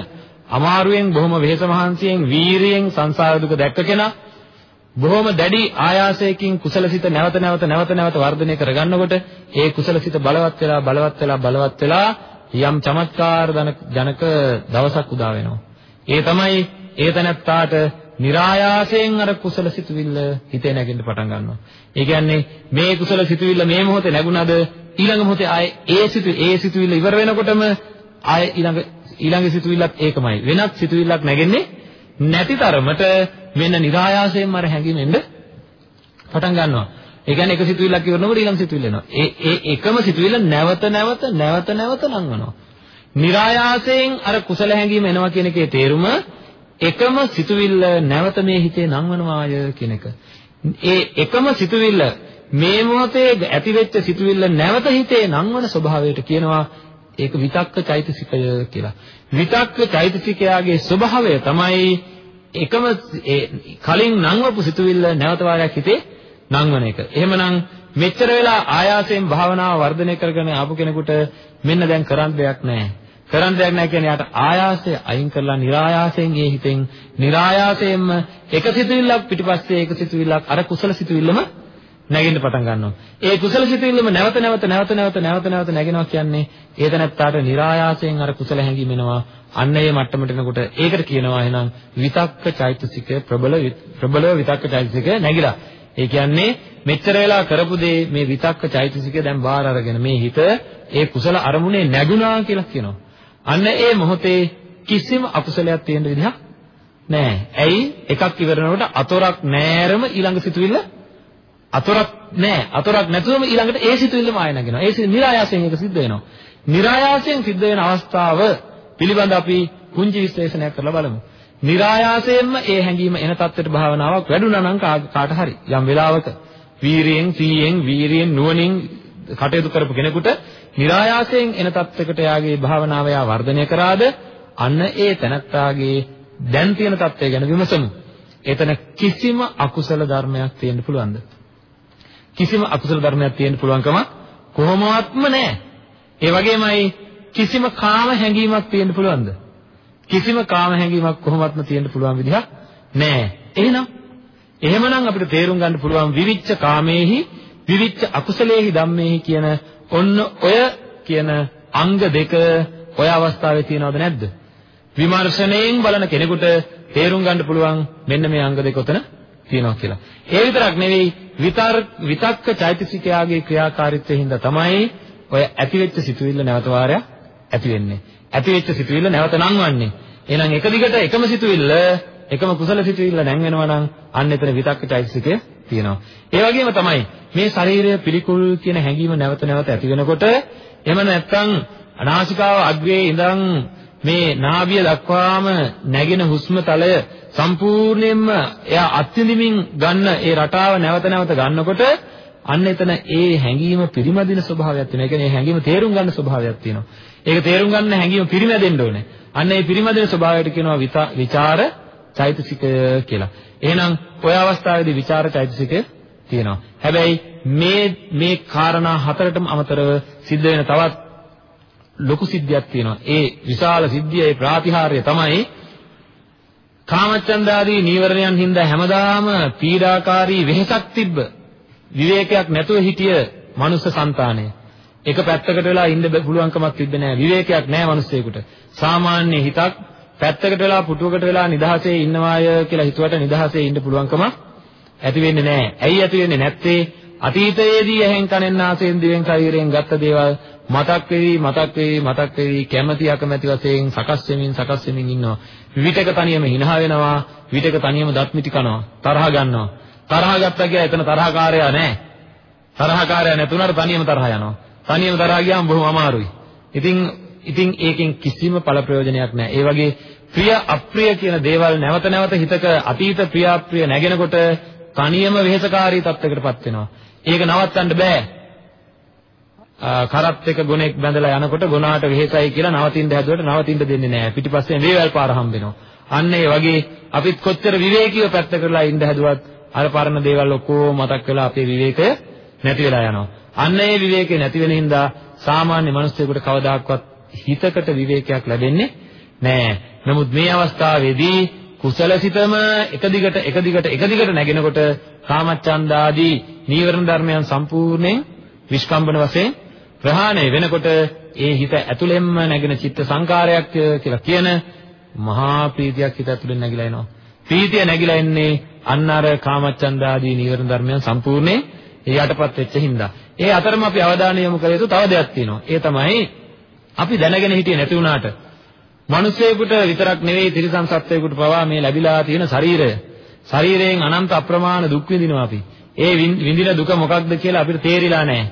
අමාරුවෙන් බොහොම වෙහෙස මහන්සියෙන් වීරියෙන් සංසාර දුක දැක්ක කෙනා බොහොම දැඩි ආයාසයකින් කුසලසිත නැවත නැවත නැවත නැවත වර්ධනය කරගන්නකොට ඒ කුසලසිත බලවත් වෙලා බලවත් වෙලා බලවත් වෙලා යම් චමත්කාර ජනක දවසක් උදා වෙනවා. ඒ තමයි ඒ තැනත්තාට નિરાයාසයෙන් අර කුසල සිතුවිල්ල හිතේ නැගෙන්න පටන් ගන්නවා. ඒ කියන්නේ මේ කුසල සිතුවිල්ල මේ මොහොතේ නැගුණාද ඊළඟ මොහොතේ ආයේ ඒ සිතු ඒ සිතුවිල්ල ඉවර වෙනකොටම ආයේ ඊළඟ ඊළඟ සිතුවිල්ලත් ඒකමයි. වෙනත් සිතුවිල්ලක් නැගෙන්නේ නැති තරමට මෙන්න નિરાයාසයෙන්ම අර හැංගිමෙන්ද පටන් ගන්නවා. ඒ කියන්නේ එක සිතුවිල්ලක් ඉවරනකොට ඊළඟ සිතුවිල්ල එනවා. ඒ ඒ එකම සිතුවිල්ල නැවත නැවත නැවත නැවත ලංවනවා. નિરાයාසයෙන් අර කුසල හැංගීම එනවා කියන එකේ තේරුම එකම සිතුවිල්ල නැවත මේ හිතේ නංවනවාය කියන එක. ඒ එකම සිතුවිල්ල මේ මොහොතේ ඇති වෙච්ච සිතුවිල්ල නැවත හිතේ නංවන ස්වභාවයට කියනවා ඒක විතක්ක චෛතසිකය කියලා. විතක්ක චෛතසිකයාගේ ස්වභාවය තමයි එකම කලින් නංවපු සිතුවිල්ල නැවත වාරයක් හිතේ නංවන එක. එහෙමනම් මෙච්චර වෙලා ආයාසයෙන් භාවනාව වර්ධනය කරගෙන ආපු කෙනෙකුට මෙන්න දැන් කරන්න දෙයක් නැහැ. කරන්න දෙයක් නැහැ කියන්නේ යාට ආයාසය අයින් කරලා નિરાයාසයෙන් ඒ හිතෙන් નિરાයාසයෙන්ම එක සිතුවිල්ලක් පිටිපස්සේ එක සිතුවිල්ලක් අර කුසල සිතුවිල්ලම නැගෙන්න පටන් ගන්නවා. ඒ කුසල සිතුවිල්ලම නැවත නැවත නැවත නැවත නැවත නැවත නැගෙනවා කියන්නේ ඒ දැනත්තාට નિરાයාසයෙන් අර කුසල හැඟීම එනවා. අන්න ඒ මට්ටමට එනකොට ඒකට කියනවා එහෙනම් විතක්ක චෛතසික ප්‍රබල ප්‍රබල විතක්ක චෛතසික නැగిලා. ඒ කියන්නේ මෙච්චර වෙලා කරපු දේ මේ විතක්ක චෛතසික දැන් බාර අරගෙන මේ හිත ඒ කුසල අරමුණේ නැගුණා කියලා කියනවා. අන්න ඒ මොහොතේ කිසිම අකුසලයක් තියෙන විදිහක් නෑ. ඇයි? එකක් ඉවරනකොට අතොරක් නෑරම ඊළඟ සිතුවිල්ල අතොරක් නැහැ. අතොරක් නැතුවම ඊළඟට ඒ සිතුවිල්ලම ආය නැගෙනවා. ඒ නිරායාසයෙන් ඒක සිද්ධ වෙනවා. නිරායාසයෙන් සිද්ධ වෙන අවස්ථාව පිළිබඳ අපි කුංජි විශ්ලේෂණයක් කරලා බලමු. નિરાයාසයෙන්ම ඒ හැඟීම එන තත්ත්වයට භාවනාවක් වැඩුණා නම් කාට හරි යම් වෙලාවක වීරියෙන් සීයෙන් වීරියෙන් නුවණින් කටයුතු කරපු කෙනෙකුට નિરાයාසයෙන් එන තත්ත්වයකට යාගේ භාවනාව යා වර්ධනය කරාද අන්න ඒ තැනත්තාගේ දැන් තියෙන තත්ත්වය ගැන විමසමු. එතන කිසිම අකුසල ධර්මයක් තියෙන්න පුළුවන්ද? කිසිම අකුසල ධර්මයක් තියෙන්න පුළුවන්කම කොහොමවත්ම නැහැ. ඒ වගේමයි කිසිම කාම හැඟීමක් තියෙන්න පුළුවන්ද? කිසිම කාම හැඟීමක් කොහොමත්ම තියෙන්න පුළුවන් විදිහක් නැහැ. එහෙනම් එහෙමනම් අපිට තේරුම් ගන්න පුළුවන් විවිච්ච කාමේහි විවිච්ච අකුසලේහි ධම්මේහි කියන ඔන්න ඔය කියන අංග දෙක ඔය අවස්ථාවේ තියෙනවද නැද්ද? විමර්ශනයෙන් බලන කෙනෙකුට තේරුම් ගන්න පුළුවන් මෙන්න මේ අංග දෙක උතන තියෙනවා කියලා. ඒ විතරක් නෙවෙයි විතර විතක්ක චෛතසිකයාගේ ක්‍රියාකාරීත්වයෙන් හින්දා තමයි ඔය ඇතිවෙච්ච සිතුවිල්ල නැවත වාරයක් ඇති වෙන්නේ. ඇතිවෙච්ච සිතුවිල්ල නැවත නංවන්නේ. එහෙනම් එක දිගට එකම සිතුවිල්ල එකම කුසල සිතුවිල්ල නැංවෙනවා නම් අන්න එතන විතක්ක චෛතසිකය තියෙනවා. ඒ වගේම තමයි මේ ශරීරය පිළිකුල් කියන හැඟීම නැවත නැවත ඇති වෙනකොට එහෙම නැත්නම් අනාසිකාව අග්‍රයේ ඉඳන් මේ නාභිය දක්වාම නැගෙන හුස්ම තලය සම්පූර්ණයෙන්ම එයා අත්විඳිමින් ගන්න ඒ රටාව නැවත නැවත ගන්නකොට අන්න එතන ඒ හැඟීම පිරිමදින ස්වභාවයක් තියෙනවා. ඒ කියන්නේ හැඟීම තේරුම් ගන්න ස්වභාවයක් තියෙනවා. ඒක තේරුම් ගන්න හැඟීම පිරිමැදෙන්න ඕනේ. අන්න ඒ පිරිමදින ස්වභාවයට කියනවා විචාර චෛතසිකය කියලා. එහෙනම් ඔය අවස්ථාවේදී විචාර චෛතසිකය තියෙනවා. හැබැයි මේ මේ කාරණා හතරටම අමතරව සිද්ධ වෙන තවත් ලොකු සිද්ධියක් තියෙනවා. ඒ විශාල සිද්ධිය ඒ ප්‍රාතිහාර්ය තමයි කාමචන්දාදී නීවරණයන් හින්දා හැමදාම පීඩාකාරී වෙහෙසක් තිබ්බ විවේකයක් නැතුව හිටිය මනුස්ස సంతානය. එක පැත්තකට වෙලා ඉන්න පුළුවන්කමක් තිබ්බේ නැහැ විවේකයක් නැහැ මිනිස්සෙකුට. සාමාන්‍ය හිතක් පැත්තකට වෙලා පුටුවකට වෙලා නිදහසේ ඉන්නවාය කියලා හිතුවට නිදහසේ ඉන්න පුළුවන්කම ඇති වෙන්නේ නැහැ ඇයි ඇති වෙන්නේ නැත්තේ? අතීතයේදී ඇහෙන් කනෙන් නාසයෙන් දිවෙන් ශරීරයෙන් ගත්ත දේවල් මතක් වෙවි මතක් වෙවි මතක් වෙවි. කැමැති අකමැති වශයෙන් සකස් වෙමින් සකස් වෙමින් ඉන්නවා. විවිධක තනියම hina වෙනවා. විවිධක තනියම දත් මිටි කනවා. තරහ ගන්නවා. තරහ ගත්තා කියලා එතන තරහකාරයා නැහැ. තරහකාරයා නැතුණාට තනියම තරහ යනවා. තනියම තරහ ගියාම බොහොම අමාරුයි. ඉතින් ඉතින් ඒකෙන් කිසිම ඵල ප්‍රයෝජනයක් නැහැ. ඒ වගේ ප්‍රිය අප්‍රිය කියන දේවල් නැවත නැවත හිතක අතීත ප්‍රිය අප්‍රිය නැගෙනකොට තනියම වෙහෙසකාරී තත්යකටපත් වෙනවා. ඒක නවත්තන්න බෑ කරත් එක ගුණෙක් බැඳලා යනකොට ගුණාට වෙහෙසයි කියලා නවතින්න හැදුවට නවතින්න දෙන්නේ නැහැ. පිටිපස්සෙන් වේවැල් පාර හම්බ වෙනවා. අන්න ඒ වගේ අපිත් කොච්චර විවේකීව පැත්ත කරලා ඉන්න හැදුවත් අර පරණ දේවල් ඔක්කොම මතක් වෙලා අපේ විවේකය නැති වෙලා යනවා. අන්න ඒ විවේකේ නැති වෙන හින්දා සාමාන්‍ය මිනිස්සුෙකුට කවදාක්වත් හිතකට විවේකයක් ලැබෙන්නේ නැහැ. නමුත් මේ අවස්ථාවේදී කුසලසිතම එක දිගට එක දිගට එක දිගට නැගෙනකොට කාමච්ඡන්දාදී නීවරණ ධර්මයන් සම්පූර්ණයෙන් විස්කම්බන වශයෙන් ප්‍රහාණය වෙනකොට ඒ හිත ඇතුළෙන්ම නැගෙන චිත්ත සංකාරයක් කියලා කියන මහා ප්‍රීතියක් හිත ඇතුළෙන් නැగిලා එනවා. ප්‍රීතිය නැగిලා එන්නේ අන්න අර කාමච්ඡන්දාදී නීවරණ ධර්මයන් සම්පූර්ණයෙන් ඒ යටපත් වෙච්ච හින්දා. ඒ අතරම අපි අවධානය යොමු කළ යුතු තව දෙයක් තියෙනවා. ඒ තමයි අපි දැනගෙන හිටියේ නැති වුණාට මිනිස්සෙකුට විතරක් නෙවෙයි තිරිසන් සත්වයෙකුට පවා මේ ලැබිලා තියෙන ශරීරය. ශරීරයෙන් අනන්ත අප්‍රමාණ දුක් විඳිනවා අපි. ඒ විඳින දුක මොකක්ද කියලා අපිට තේරිලා නැහැ.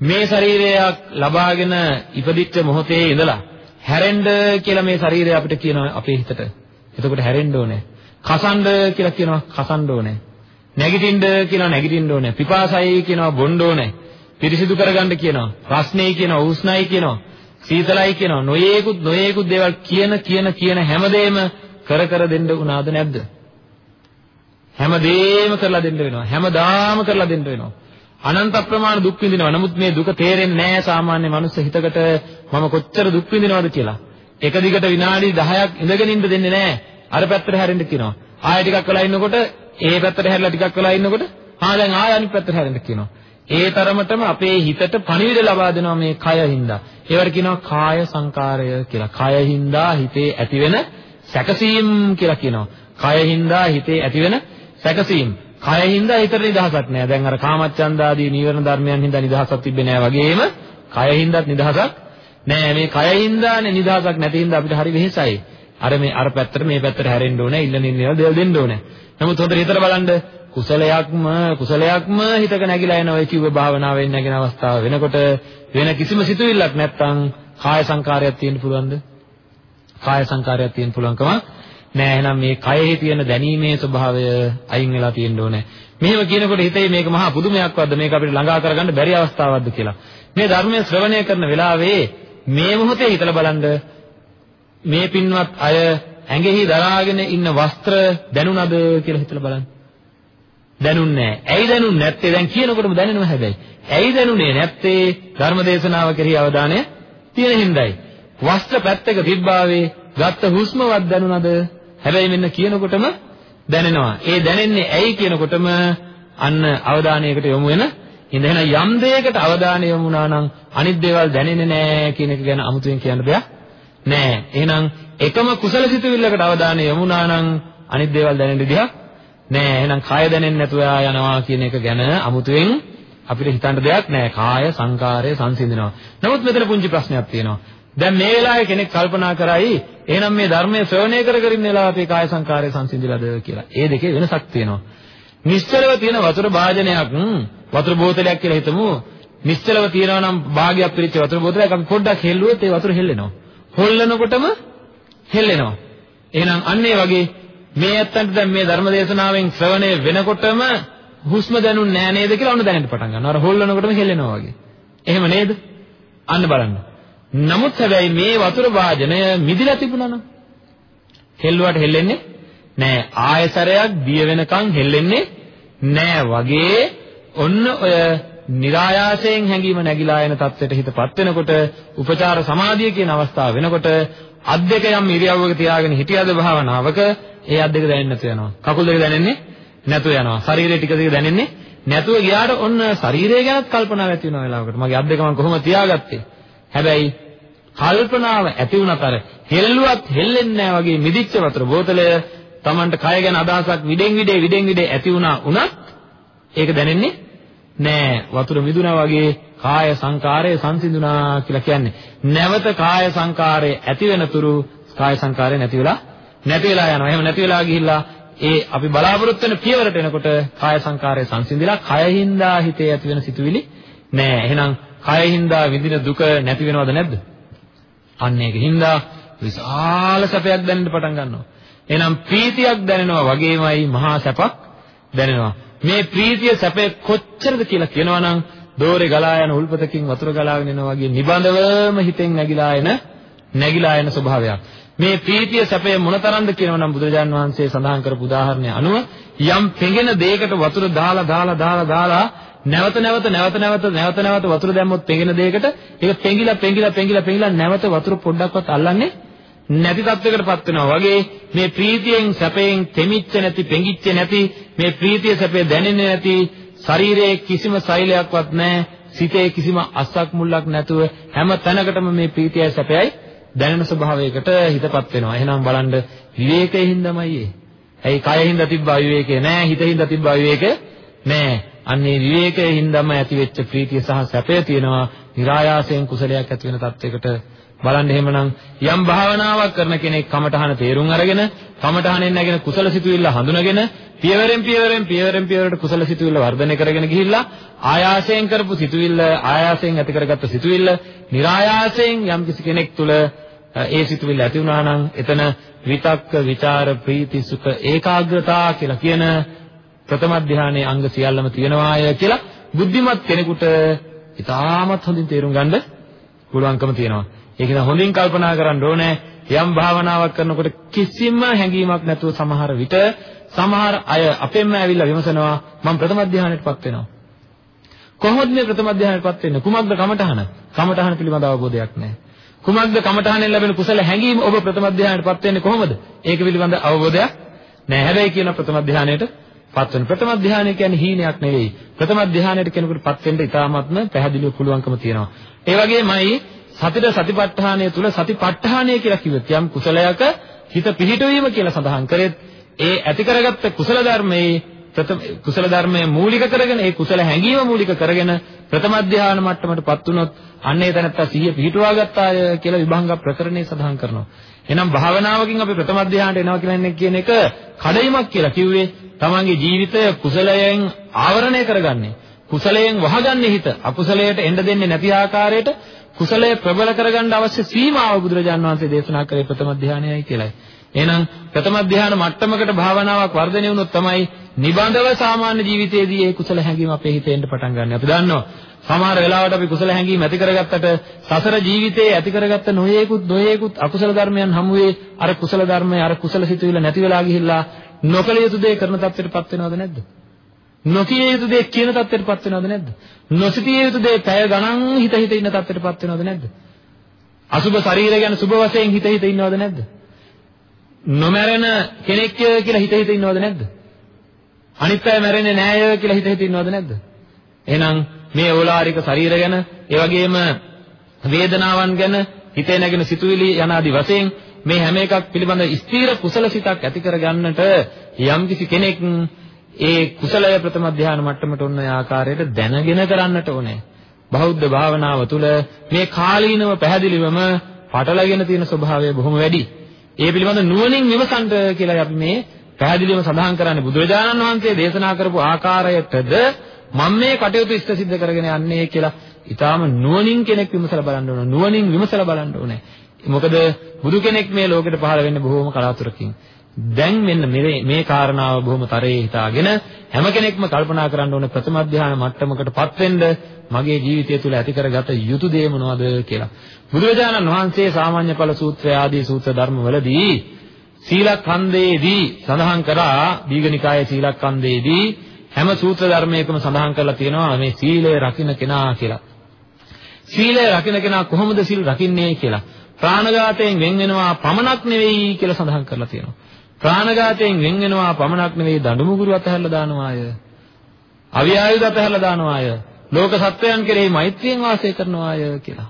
මේ ශරීරයක් ලබාගෙන ඉපදිච්ච මොහොතේ ඉඳලා හැරෙන්න කියලා මේ ශරීරය අපිට කියනවා අපේ හිතට. එතකොට හැරෙන්න ඕනේ. කසන්න කියලා කියනවා කසන්න ඕනේ. නැගිටින්න කියනවා නැගිටින්න ඕනේ. පිපාසයි කියනවා බොන්න ඕනේ. පිරිසිදු කරගන්න කියනවා. රස්නේ කියනවා උස්නයි කියනවා. සීතලයි කියනවා. නොයේකුත් නොයේකුත් දේවල් කියන කියන කියන හැමදේම කර කර දෙන්න උනාද නැද්ද? හැමදේම කරලා දෙන්න වෙනවා. හැමදාම කරලා දෙන්න වෙනවා. අනන්ත ප්‍රමාණ දුක් විඳිනවා. නමුත් මේ දුක තේරෙන්නේ නැහැ සාමාන්‍ය මනුස්ස හිතකට මම කොච්චර දුක් විඳිනවද කියලා. එක දිගට විනාඩි 10ක් ඉඳගෙන ඉන්න දෙන්නේ නැහැ. අර පැත්තට හැරෙන්න කියනවා. ආයෙ ටිකක් වෙලා ඉන්නකොට ඒ පැත්තට හැරිලා ටිකක් වෙලා ඉන්නකොට ආ දැන් ආයෙ අනිත් පැත්තට හැරෙන්න කියනවා. ඒ තරමටම අපේ හිතට පණිවිඩ ලබා දෙනවා මේ කය හින්දා. ඒවට කියනවා කාය සංකාරය කියලා. කය හින්දා හිතේ ඇතිවෙන සැකසීම් කියලා කියනවා. කය හින්දා හිතේ ඇතිවෙන සැකසීම්. කය හින්දා හිතට නිදහසක් නෑ. දැන් අර කාමච්ඡන්දාදී නීවරණ ධර්මයන් හින්දා නිදහසක් තිබ්බේ නෑ වගේම කය හින්දාත් නිදහසක් නෑ. මේ කය හින්දානේ නිදහසක් නැති හින්දා අපිට හරි වෙහෙසයි. අර මේ අර පැත්තට මේ පැත්තට හැරෙන්න ඕනේ, ඉල්ලන ඉන්න දේවල් දෙන්න ඕනේ. නමුත් හොඳට හිතලා බලන්න කුසලයක්ම කුසලයක්ම හිතක නැగిලා එන ඔය කිව්ව භාවනාවෙන් නැගෙන අවස්ථාව වෙනකොට වෙන කිසිම සිතුවිල්ලක් නැත්තම් කාය සංකාරයක් තියෙන්න පුළුවන්ද? කාය සංකාරයක් තියෙන්න පුළුවන්කම නෑ. එහෙනම් මේ කයෙහි තියෙන දැනීමේ ස්වභාවය අයින් වෙලා තියෙන්න ඕනේ. මෙහෙම කියනකොට හිතේ මේක මහා පුදුමයක්වත්ද මේක අපිට ළඟා කරගන්න බැරි අවස්ථාවක්ද කියලා. මේ ධර්මයේ ශ්‍රවණය කරන වෙලාවේ මේ මොහොතේ හිතලා බලන්න මේ පින්වත් අය ඇඟෙහි දරාගෙන ඉන්න වස්ත්‍ර දැනුණද කියලා හිතලා බලන්න. දැනුන්නේ නැහැ. ඇයි දැනුන්නේ නැත්තේ? දැන් කියනකොටම දැනෙනවා හැබැයි. ඇයි දැනුනේ නැත්තේ? ධර්මදේශනාව කෙරෙහි අවධානය තියෙන හින්දායි. වස්ත්‍ර පැත්තක තිබ්බාවේ ගත්ත හුස්මවත් දැනුණද? හැබැයි මෙන්න කියනකොටම දැනෙනවා. ඒ දැනෙන්නේ ඇයි කියනකොටම අන්න අවධානයකට යොමු වෙන ඉඳ එහෙනම් යම් දෙයකට අවධානය යොමු වුණා නම් අනිත් දේවල් දැනෙන්නේ නැහැ කියන එක ගැන අමුතුවෙන් කියන්න දෙයක් නැහැ. එහෙනම් එකම කුසල සිතුවිල්ලකට අවධානය යොමු වුණා නම් අනිත් දේවල් දැනෙන්න දෙයක් නැහැ. එහෙනම් කාය දැනෙන්නේ නැතුව යනවා කියන එක ගැන අමුතුවෙන් අපිට හිතන්න දෙයක් නැහැ. කාය සංකාරය සංසිඳනවා. නමුත් මෙතන පුංචි ප්‍රශ්නයක් තියෙනවා. දැන් මේ වෙලාවේ කෙනෙක් කල්පනා කරයි එහෙනම් මේ ධර්මයේ ශ්‍රවණය කර කර ඉන්න වෙලාව අපේ කාය සංකාරය සංසිඳිලාද කියලා. ඒ දෙකේ වෙනසක් තියෙනවා. නිශ්චලව තියෙන වතුර භාජනයක් වතුර බෝතලයක් කියලා හිතමු. නිශ්චලව තියෙනවා නම් භාගයක් පිරිච්ච වතුර බෝතලයක් අපි පොඩ්ඩක් හෙල්ලුවොත් ඒ වතුර හෙල්ලෙනවා. හොල්ලනකොටම හෙල්ලෙනවා. එහෙනම් අන්න ඒ වගේ මේ ඇත්තන්ට දැන් මේ ධර්ම දේශනාවෙන් ශ්‍රවණය වෙනකොටම හුස්ම දැනුන්නේ නෑ නේද කියලා ඔන්න දැනෙන්න පටන් ගන්නවා. අර හොල්ලනකොටම හෙල්ලෙනවා වගේ. එහෙම නේද? අන්න බලන්න. නමුත් හැබැයි මේ වතුර වාදනය මිදිලා තිබුණා නම් හෙල්ලුවට හෙල්ලෙන්නේ නෑ. ආයසරයක් දිය වෙනකන් හෙල්ලෙන්නේ නෑ. වගේ ඔන්න ඔය નિરાයාසයෙන් හැංගීම නැగిලා යන தත්වෙට හිතපත් වෙනකොට උපචාර සමාධිය කියන අවස්ථාව වෙනකොට අත් දෙක යම් ඉරියව්වක තියාගෙන හිටියද භාවනාවක ඒ අත් දෙක දැනෙන්නේ නැතු වෙනවා. කකුල් දෙක දැනෙන්නේ නැතු වෙනවා. ශරීරය ටික ටික දැනෙන්නේ නැතුව ගියාට ඔන්න ශරීරය ගැනත් කල්පනාවක් ඇති වෙන වෙලාවකට. මගේ අත් දෙක මම කොහොමද තියාගත්තේ? හැබැයි කල්පනාව ඇති වුණත් අර හෙල්ලුවත් හෙල්ලෙන්නේ නැහැ වගේ මිදිච්ච වතුර බෝතලය Tamanට කය ගැන අදහසක් විඩෙන් විඩේ විඩෙන් විඩේ ඇති වුණා උනත් ඒක දැනෙන්නේ නෑ වතුර මිදුණා වගේ කාය සංකාරය සංසිඳුණා කියලා කියන්නේ. නැවත කාය සංකාරය ඇති වෙනතුරු කාය සංකාරය නැති වෙලා නැති වෙලා යනවා. එහෙම නැති වෙලා ගිහිල්ලා ඒ අපි බලාපොරොත්තු වෙන පියවරට එනකොට කාය සංකාරය සංසිඳිලා කයින්දා හිතේ ඇති වෙන සිතුවිලි නෑ එහෙනම් කයින්දා විඳින දුක නැති වෙනවද නැද්ද අන්න ඒකින්ද විශාල සැපයක් දැනෙන්න පටන් ගන්නවා. එහෙනම් ප්‍රීතියක් දැනෙනවා වගේමයි මහා සැපක් දැනෙනවා. මේ ප්‍රීතිය සැපේ කොච්චරද කියලා කියනවනම් දෝරේ ගලා යන උල්පතකින් වතුර ගලාගෙන යනවා වගේ නිබඳවම හිතෙන් නැగిලා එන නැగిලා එන ස්වභාවයක්. මේ ප්‍රීතිය සැපේ මොනතරම්ද කියනවනම් බුදුරජාන් වහන්සේ සඳහන් කරපු උදාහරණය අනුව යම් පෙඟෙන දෙයකට වතුර දාලා දාලා දාලා දාලා නැවත නැවත නැවත නැවත නැවත නැවත වතුර දැම්මොත් පෙඟෙන දෙයකට ඒක පෙඟිලා පෙඟිලා පෙඟිලා පෙඟිලා නැවත වතුර පොඩ්ඩක්වත් අල්ලන්නේ නැති තත්වයකටපත් වෙනවා වගේ මේ ප්‍රීතියෙන් සැපයෙන් තෙමිච්ච නැති පෙඟිච්ච නැති මේ ප්‍රීතිය සැපේ දැනෙන්නේ නැති ශරීරයේ කිසිම සෛලයක්වත් නැහැ සිතේ කිසිම අස්සක් මුල්ලක් නැතුව හැම තැනකටම මේ ප්‍රීතියයි සැපයයි දැනෙන ස්වභාවයකට හිතපත් වෙනවා. එහෙනම් බලන්න විවේකයෙන් හින්දාමයි ඒ. ඇයි කයින් හින්දා තිබ්බා විවේකේ නැහැ, හිතින් හින්දා තිබ්බා විවේකේ නැහැ. අන්නේ විවේකයෙන් හින්දාම ඇතිවෙච්ච ප්‍රීතිය සහ සැපය තියෙනවා. નિરાයාසයෙන් කුසලයක් ඇති වෙන තත්යකට බලන්න එහෙමනම් යම් භාවනාවක් කරන කෙනෙක් කමඨහන තේරුම් අරගෙන කමඨහනෙන් නැගෙන කුසල සිතුවිල්ල හඳුනගෙන පියවරෙන් පියවරෙන් පියවරෙන් පියවරට කුසල සිතුවිල්ල වර්ධනය කරගෙන ගිහිල්ලා ආයාසයෙන් කරපු සිතුවිල්ල ආයාසයෙන් ඇති කරගත්ත සිතුවිල්ල નિરાයාසයෙන් යම් කිසි කෙනෙක් තුල ඒ සිතුවිල්ල ඇති වුණා නම් එතන විතක්ක විචාර ප්‍රීති සුඛ ඒකාග්‍රතාව කියලා කියන ප්‍රථම ධානයේ අංග සියල්ලම තියෙනවාය කියලා බුද්ධිමත් කෙනෙකුට ඉතාමත් හොඳින් තේරුම් ගන්න පුළුවන්කම තියෙනවා. ඒක නිසා හොඳින් කල්පනා කරන්න ඕනේ යම් භාවනාවක් කරනකොට කිසිම හැඟීමක් නැතුව සමහර විට සමහර අය අපෙන්ම ඇවිල්ලා විමසනවා මම ප්‍රථම ධානයටපත් වෙනවා. කොහොමද මේ ප්‍රථම ධානයටපත් වෙන්නේ? කුමක්ද කමඨහන? කමඨහන පිළිබඳ අවබෝධයක් නැහැ. කුමක්ද කමඨහනෙන් ලැබෙන කුසල හැඟීම ඔබ ප්‍රථම ධානයටපත් වෙන්නේ කොහොමද? ඒක පිළිබඳ අවබෝධයක් නැහැ. හැබැයි කියන ප්‍රථම ධානයට පත් වෙන ප්‍රථම ධානය කියන්නේ හීනයක් නෙවෙයි. ප්‍රථම ධානයට කෙනෙකුට පත් වෙන්න ඉතාමත්ම පැහැදිලිව පුළුවන්කම තියෙනවා. ඒ වගේමයි සතිර සතිපට්ඨානය තුල සතිපට්ඨානය කියලා කිව්වොත් යම් කුසලයක හිත පිහිටවීම කියලා සඳහන් කරෙත් ඒ ඇති කරගත්ත කුසල ධර්මයේ ප්‍රථම කුසල ධර්මයේ මූලික කරගෙන ඒ කුසල හැඟීම මූලික කරගෙන ප්‍රථම ධානය මට්ටමටපත් වුණොත් අන්නේ තැනත්තා සිහිය පිහිටුවා ගත්තාය කියලා විභංග ප්‍රකරණේ සඳහන් කරනවා. එහෙනම් භාවනාවකින් අපි ප්‍රථම ධානයට එනවා කියලා කියන එක කඩයිමක් කියලා කිව්වේ තමන්ගේ ජීවිතය කුසලයෙන් ආවරණය කරගන්නේ. කුසලයෙන් වහගන්නේ හිත. අකුසලයට එන්න දෙන්නේ නැති ආකාරයට කුසලය ප්‍රබල කරගන්න අවශ්‍ය සීමාව බුදුරජාන් වහන්සේ දේශනා කරේ ප්‍රථම ධානයයි කියලායි. එහෙනම් ප්‍රථම ධානය මට්ටමකට භාවනාවක් වර්ධනය වුණොත් තමයි නිබඳව සාමාන්‍ය ජීවිතයේදී ඒ කුසල හැඟීම අපේ හිතේ එන්න පටන් ගන්න. අපි දන්නවා සමහර වෙලාවට අපි කුසල හැඟීම් ඇති කරගත්තට සසර ජීවිතයේ ඇති කරගත්ත නොයේකුත් නොයේකුත් අකුසල ධර්මයන් හමුවේ අර කුසල ධර්මය අර කුසල සිතුවිල්ල නැති වෙලා ගිහිල්ලා නොකල යුතු දේ කරන තත්ත්වයටපත් වෙනවද නැද්ද? නොකිය යුතු දේ කියන තත්ත්වයටපත් වෙනවද නැද්ද? නොසිතිය යුතු දේ පැය ගණන් හිත හිත ඉන්න තත්ත්වයටපත් වෙනවද නැද්ද? අසුබ ශරීරය ගැන සුබ වශයෙන් හිත හිත ඉන්නවද නැද්ද? නොමැරෙන කෙනෙක් කියලා හිත හිත ඉන්නවද නැද්ද? අනිත් අය මැරෙන්නේ නෑය කියලා හිත හිත ඉන්නවද නැද්ද? එහෙනම් මේ ඕලාරික ශරීර ගැන, ඒ වගේම වේදනාවන් ගැන, හිතේ නැගෙන සිතුවිලි යන ආදි වශයෙන් මේ හැම එකක් පිළිබඳ ස්ථීර කුසල සිතක් ඇති කරගන්නට යම්කිසි කෙනෙක් ඒ කුසලය ප්‍රථම ධ්‍යාන මට්ටමට උන්න ආකාරයට දැනගෙන කරන්නට ඕනේ. බෞද්ධ භාවනාව තුළ මේ කාලීනව පැහැදිලිවම පටලගෙන තියෙන ස්වභාවය බොහොම වැඩි. ඒ පිළිබඳ නුවණින් විමසන්න කියලා අපි මේ පැහැදිලිවම සඳහන් කරන්නේ බුදුරජාණන් වහන්සේ දේශනා කරපු ආකාරයටද මම මේ කටයුතු ඉෂ්ට සිද්ධ කරගෙන යන්නේ කියලා ඊටාම නුවණින් කෙනෙක් විමසලා බලන්න ඕන. නුවණින් විමසලා බලන්න ඕනේ. මොකද බුදු කෙනෙක් මේ ලෝකෙට පහළ වෙන්නේ බොහෝම කලාතුරකින්. දැන් මෙන්න මේ මේ කාරණාව බොහොම තරයේ හිතාගෙන හැම කෙනෙක්ම කල්පනා කරන්න ඕනේ ප්‍රථම ධානය මට්ටමකටපත් වෙන්න මගේ ජීවිතය තුළ ඇති කරගත යුතු දේ මොනවද කියලා. බුදුරජාණන් වහන්සේ සාමාන්‍ය ඵල සූත්‍රය ආදී සූත්‍ර ධර්මවලදී සීලඛණ්ඩයේදී සඳහන් කරා දීඝනිකායේ සීලඛණ්ඩයේදී හැම සූත්‍ර ධර්මයකම සඳහන් කරලා තියෙනවා මේ සීලය රකින්න කෙනා කියලා. සීලය රකින්න කෙනා කොහොමද සීල් රකින්නේ කියලා. ප්‍රාණඝාතයෙන් වෙන් වෙනවා පමණක් නෙවෙයි කියලා සඳහන් කරලා තියෙනවා. ප්‍රාණඝාතයෙන් වෙන් වෙනවා පමණක් නෙවෙයි දඬුමුගුරු අතහැරලා දානවාය. අවියායුධ අතහැරලා දානවාය. ලෝක සත්වයන් කෙරෙහි මෛත්‍රියෙන් වාසය කරනවාය කියලා.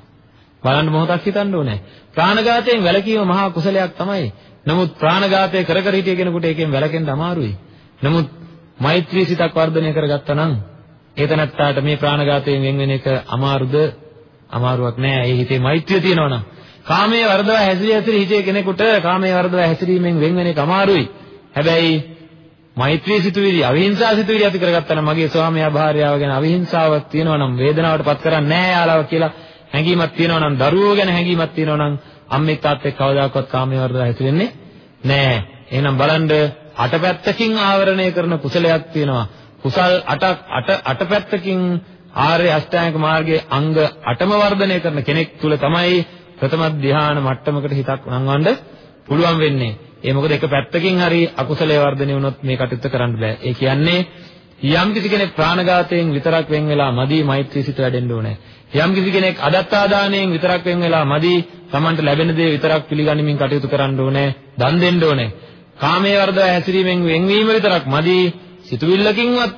බලන්න මොහොතක් හිතන්න ඕනේ. ප්‍රාණඝාතයෙන් වැළකීම මහා කුසලයක් තමයි. නමුත් ප්‍රාණඝාතය කර කර හිටිය කෙනෙකුට ඒකෙන් වැළකෙන්න අමාරුයි. නමුත් මෛත්‍රී සිතක් වර්ධනය කරගත්තා නම් ඒ තැනත්තාට මේ ප්‍රාණඝාතයෙන් වෙන් වෙන එක අමාරුද? අමාරුවක් නෑ. ඒ හිතේ මෛත්‍රිය තියෙනවා නම්. කාමයේ වර්ධව හැසිරී හැසිරී හිතේ කෙනෙකුට කාමයේ වර්ධව හැසිරීමෙන් වෙන් වෙන එක අමාරුයි. හැබැයි මෛත්‍රී සිතුවිලි අවිහිංසා සිතුවිලි ඇති කරගත්තා නම් මගේ ස්වාමියා භාර්යාව ගැන අවිහිංසාවක් තියෙනවා නම් වේදනාවටපත් කරන්නේ නෑ යාළුව කියලා හැඟීමක් තියෙනවා නම් දරුවෝ ගැන හැඟීමක් තියෙනවා නම් අම්මෙක් තාත්තෙක් කවදාකවත් කාමයේ වර්ධව හැසිරෙන්නේ නෑ. එහෙනම් බලන්න අටපැත්තකින් ආවරණය කරන කුසලයක් තියෙනවා. කුසල් අටක් අට අටපැත්තකින් ආර්ය අෂ්ටාංගික මාර්ගයේ අංග 8ම වර්ධනය කරන කෙනෙක් තුල තමයි ප්‍රථම ධ්‍යාන මට්ටමකට හිතක් නංවන්න පුළුවන් වෙන්නේ. ඒ මොකද එක පැත්තකින් හරි අකුසලයේ වර්ධනය වුණොත් මේ කටයුත්ත කරන්න බෑ. ඒ කියන්නේ යම් කිසි කෙනෙක් ප්‍රාණඝාතයෙන් විතරක් වෙන් වෙලා මදි මෛත්‍රී සිත වැඩෙන්න ඕනේ. යම් කිසි කෙනෙක් අදත්තාදානයෙන් විතරක් වෙන් වෙලා මදි Tamanට ලැබෙන දේ විතරක් පිළිගනිමින් කටයුතු කරන්න ඕනේ. දන් දෙන්න ඕනේ. කාමයේ වර්ධව හැසිරීමෙන් වෙන්වීම විතරක් මදි සිතුවිල්ලකින්වත්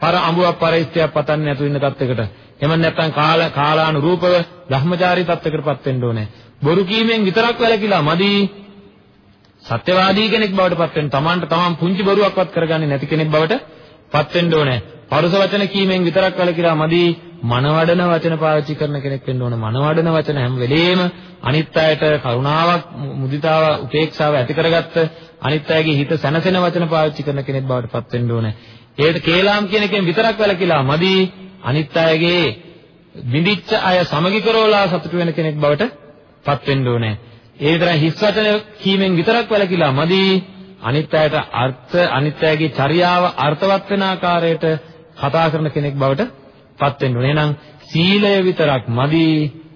පර අඹුවක් පරිස්ත්‍යක් පතන්නේ නැතු ඉන්න තත්යකට. එහෙම නැත්නම් කාල කාලානුරූපව ධර්මචාරී තත්යකටපත් වෙන්න ඕනේ. බොරු කීමෙන් විතරක් වැළකීලා මදි සත්‍යවාදී කෙනෙක් බවට පත් වෙන්න තමන්ට තමන් පුංචි බරුවක්වත් කරගන්නේ නැති කෙනෙක් බවට පත් වෙන්න ඕනේ. පරුස වචන කීමෙන් විතරක් වැළකීලා මදි මනවඩන වචන පාවිච්චි කරන කෙනෙක් වෙන්න ඕනේ. මනවඩන වචන හැම වෙලේම අනිත් අයට කරුණාවක්, මුදිතාව, උපේක්ෂාව ඇති කරගත්ත අනිත් අයගේ හිත සැනසෙන වචන පාවිච්චි කරන කෙනෙක් බවට පත් වෙන්න ඕනේ. ඒකට කේලාම් කියන එකෙන් විතරක් වැළකීලා මදි අනිත් අයගේ විඳිච්ච අය සමගි කරවලා සතුටු වෙන කෙනෙක් බවට පත් වෙන්න ඕනේ. ඒ විතරයි හිස් වචන කීමෙන් විතරක් වැළකීලා මදි අනිත් අයට අර්ථ අනිත් අයගේ චර්යාව අර්ථවත් වෙන ආකාරයට කතා කරන කෙනෙක් බවට පත් වෙන්න ඕනේ. එහෙනම් සීලය විතරක් මදි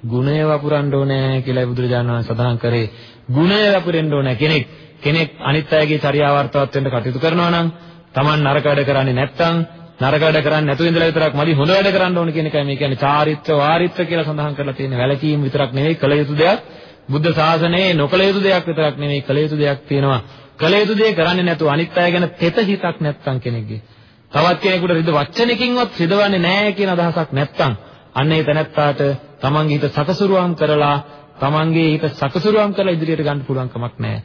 ගුණය වපුරන්න ඕනේ කියලා බුදුරජාණන් වහන්සේ සඳහන් කරේ. ගුණය වපුරෙන්න ඕනේ කෙනෙක් කෙනෙක් අනිත් අයගේ චර්යාව අර්ථවත් වෙන්න කටයුතු කරනවා නම් Taman නරක වැඩ කරන්නේ නැත්නම් නරක වැඩ කරන්නේ නැතුව ඉඳලා විතරක් මදි හොඳ වැඩ කරන්න ඕන කියන එකයි. මේ කියන්නේ චාරිත්‍ර වාරිත්‍ර කියලා සඳහන් කරලා තියෙන වැලකීම් විතරක් නෙවෙයි කළ යුතු දෙයක්. බුද්ධ ශාසනයේ නොකළ යුතු දෙයක් විතරක් නෙවෙයි කළ යුතු දෙයක් තියෙනවා. කළ යුතු දේ කරන්නේ නැතුව අනිත් අය ගැන තෙත හිතක් නැත්තම් කෙනෙක්ගේ. තවත් කෙනෙකුට රිද වචනකින්වත් රිදවන්නේ නැහැ කියන අදහසක් නැත්තම් අන්න ඒ තැනත්තාට තමන්ගේ හිත සකසුරුවම් කරලා තමන්ගේ හිත සකසුරුවම් කරලා ඉදිරියට ගන්න පුළුවන් කමක් නැහැ.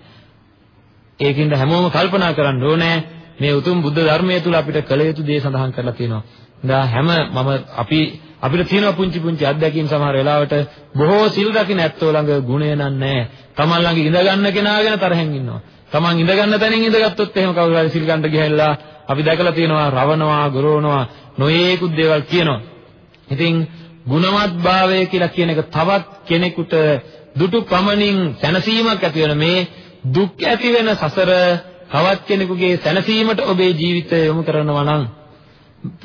ඒකින්ද හැමෝම කල්පනා කරන්න ඕනේ මේ උතුම් බුද්ධ ධර්මයේ තුල අපිට කළ යුතු දේ සඳහන් කරලා තියෙනවා. දා හැම මම අපි අපිට තියෙන පුංචි පුංචි අත්දැකීම් සමහර වෙලාවට බොහෝ සිල් රකින්න ඇත්තෝ ළඟ ගුණය නැහැ. තමන් ළඟ ඉඳ ගන්න කෙනා ගැන තරහෙන් ඉන්නවා. Taman ඉඳ ගන්න තැනින් ඉඳගත්තොත් එහෙම කවුරු හරි සිල් ගන්න ගිහිල්ලා අපි දැකලා තියෙනවා රවණවා ගොරවනවා නොයේකුත් දේවල් කියනවා. ඉතින් ගුණවත්භාවය කියලා කියන එක තවත් කෙනෙකුට දුටු පමණින් සැනසීමක් ඇති වෙන මේ දුක් ඇති වෙන සසර තවත් කෙනෙකුගේ සැනසීමට ඔබේ ජීවිතය යොමු කරනවා නම්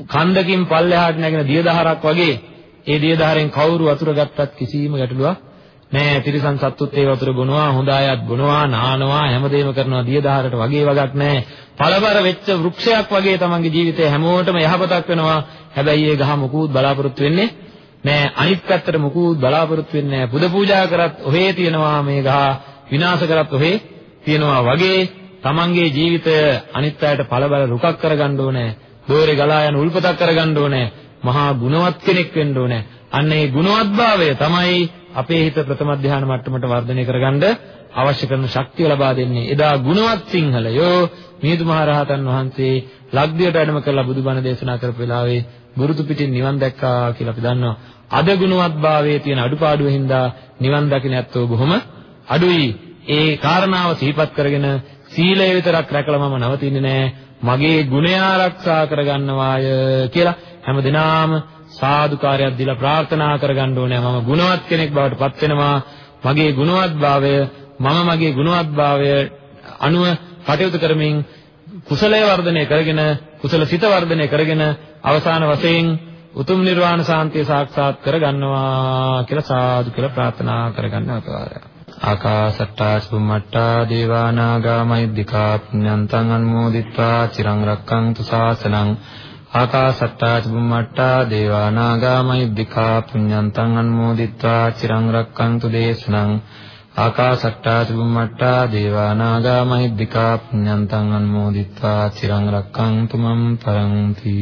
කන්දකින් පල්ලෙහාට නැගෙන දියදහරක් වගේ ඒ දියදහරෙන් කවුරු වතුර ගත්තත් කිසිම ගැටලුවක් නෑ. තිරිසන් සත්තුත් ඒ වතුර බොනවා හොඳ අයත් බොනවා නානවා හැමදේම කරනවා. දියදහරට වගේ වගක් නෑ. පළබර වෙච්ච වෘක්ෂයක් වගේ තමන්ගේ ජීවිතේ හැමෝටම යහපතක් වෙනවා. හැබැයි ඒ ගහ මොකුත් බලාපොරොත්තු වෙන්නේ නෑ. අනිත් පැත්තට මොකුත් බලාපොරොත්තු වෙන්නේ නෑ. පුද පූජා කරත් ඔහේ තියෙනවා මේ ගහ විනාශ කරත් ඔහේ තියෙනවා වගේ තමන්ගේ ජීවිතය අනිත් පැයට පළබර රුකක් කරගන්න ඕනේ දෝරේ ගලා යන උල්පතක් කරගන්න ඕනේ මහා ගුණවත් කෙනෙක් වෙන්න ඕනේ අන්න ඒ ගුණවත්භාවය තමයි අපේ හිත ප්‍රථම ධ්‍යාන මට්ටමට වර්ධනය කරගන්න අවශ්‍ය කරන ශක්තිය ලබා දෙන්නේ. එදා ගුණවත් සිංහලයෝ මිහිඳු මහ රහතන් වහන්සේ ලක්දිවට වැඩම කරලා බුදුබණ දේශනා කරපු වෙලාවේ බුරුතු පිටින් නිවන් දැක්කා කියලා අපි දන්නවා. අද ගුණවත්භාවයේ තියෙන අඩුපාඩුව හින්දා නිවන් දකින්න ඇත්තෝ බොහොම අඩුයි. ඒ කාරණාව සිහිපත් කරගෙන සීලය විතරක් රැකලා මම නවතින්නේ නෑ. මගේ ගුණය ආරක්ෂා කරගන්නවාය කියලා හැමදෙනාම සාදුකාරයක් දීලා ප්‍රාර්ථනා කරගන්න ඕනේ මම ගුණවත් කෙනෙක් බවට පත් වෙනවා මගේ ගුණවත්භාවය මම මගේ ගුණවත්භාවය අනුව කටයුතු කරමින් කුසලයේ වර්ධනය කරගෙන කුසල සිත වර්ධනය කරගෙන අවසාන වශයෙන් උතුම් නිර්වාණ සාන්තිය සාක්ෂාත් කරගන්නවා කියලා සාදු කියලා ප්‍රාර්ථනා කරගන්න අවකාශය. ආකාසට්ටා චුම්මට්ටා දේවා නාග මහිද්దికා පුඤ්ඤන්තං අනුමෝදිත්වා චිරං රක්ඛන්තු ශාසනං ආකාසට්ටා චුම්මට්ටා දේවා නාග මහිද්దికා පුඤ්ඤන්තං අනුමෝදිත්වා චිරං රක්ඛන්තු දේශනං ආකාසට්ටා චුම්මට්ටා දේවා නාග මහිද්దికා පුඤ්ඤන්තං අනුමෝදිත්වා චිරං රක්ඛන්තු මම් පරන්ති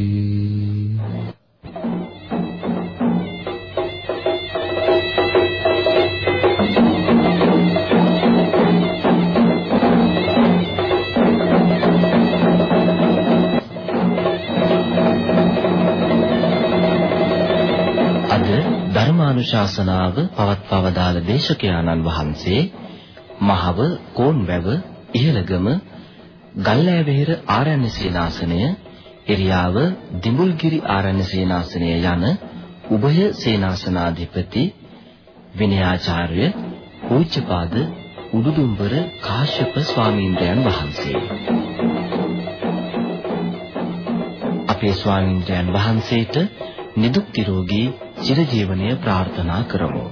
ධර්මානුශාසනාව පවත්වවදාළ දේශකයාණන් වහන්සේ මහව කෝන්වැව ඉහළගම ගල්ලෑවෙහෙර ආරණ්‍ය සේනාසනය එරියාව දිඹුල්ගිරි ආරණ්‍ය සේනාසනය යන උභය සේනාසනාධිපති විනයාචාර්ය පූජ්‍යපාද උඩුදුම්බර කාශ්‍යප ස්වාමීන්ද්‍රයන් වහන්සේ. අපේ ස්වාමීන්ද්‍රයන් වහන්සේට නිදුක් නිරෝගී චිරජීවනය ප්‍රාර්ථනා කරමු.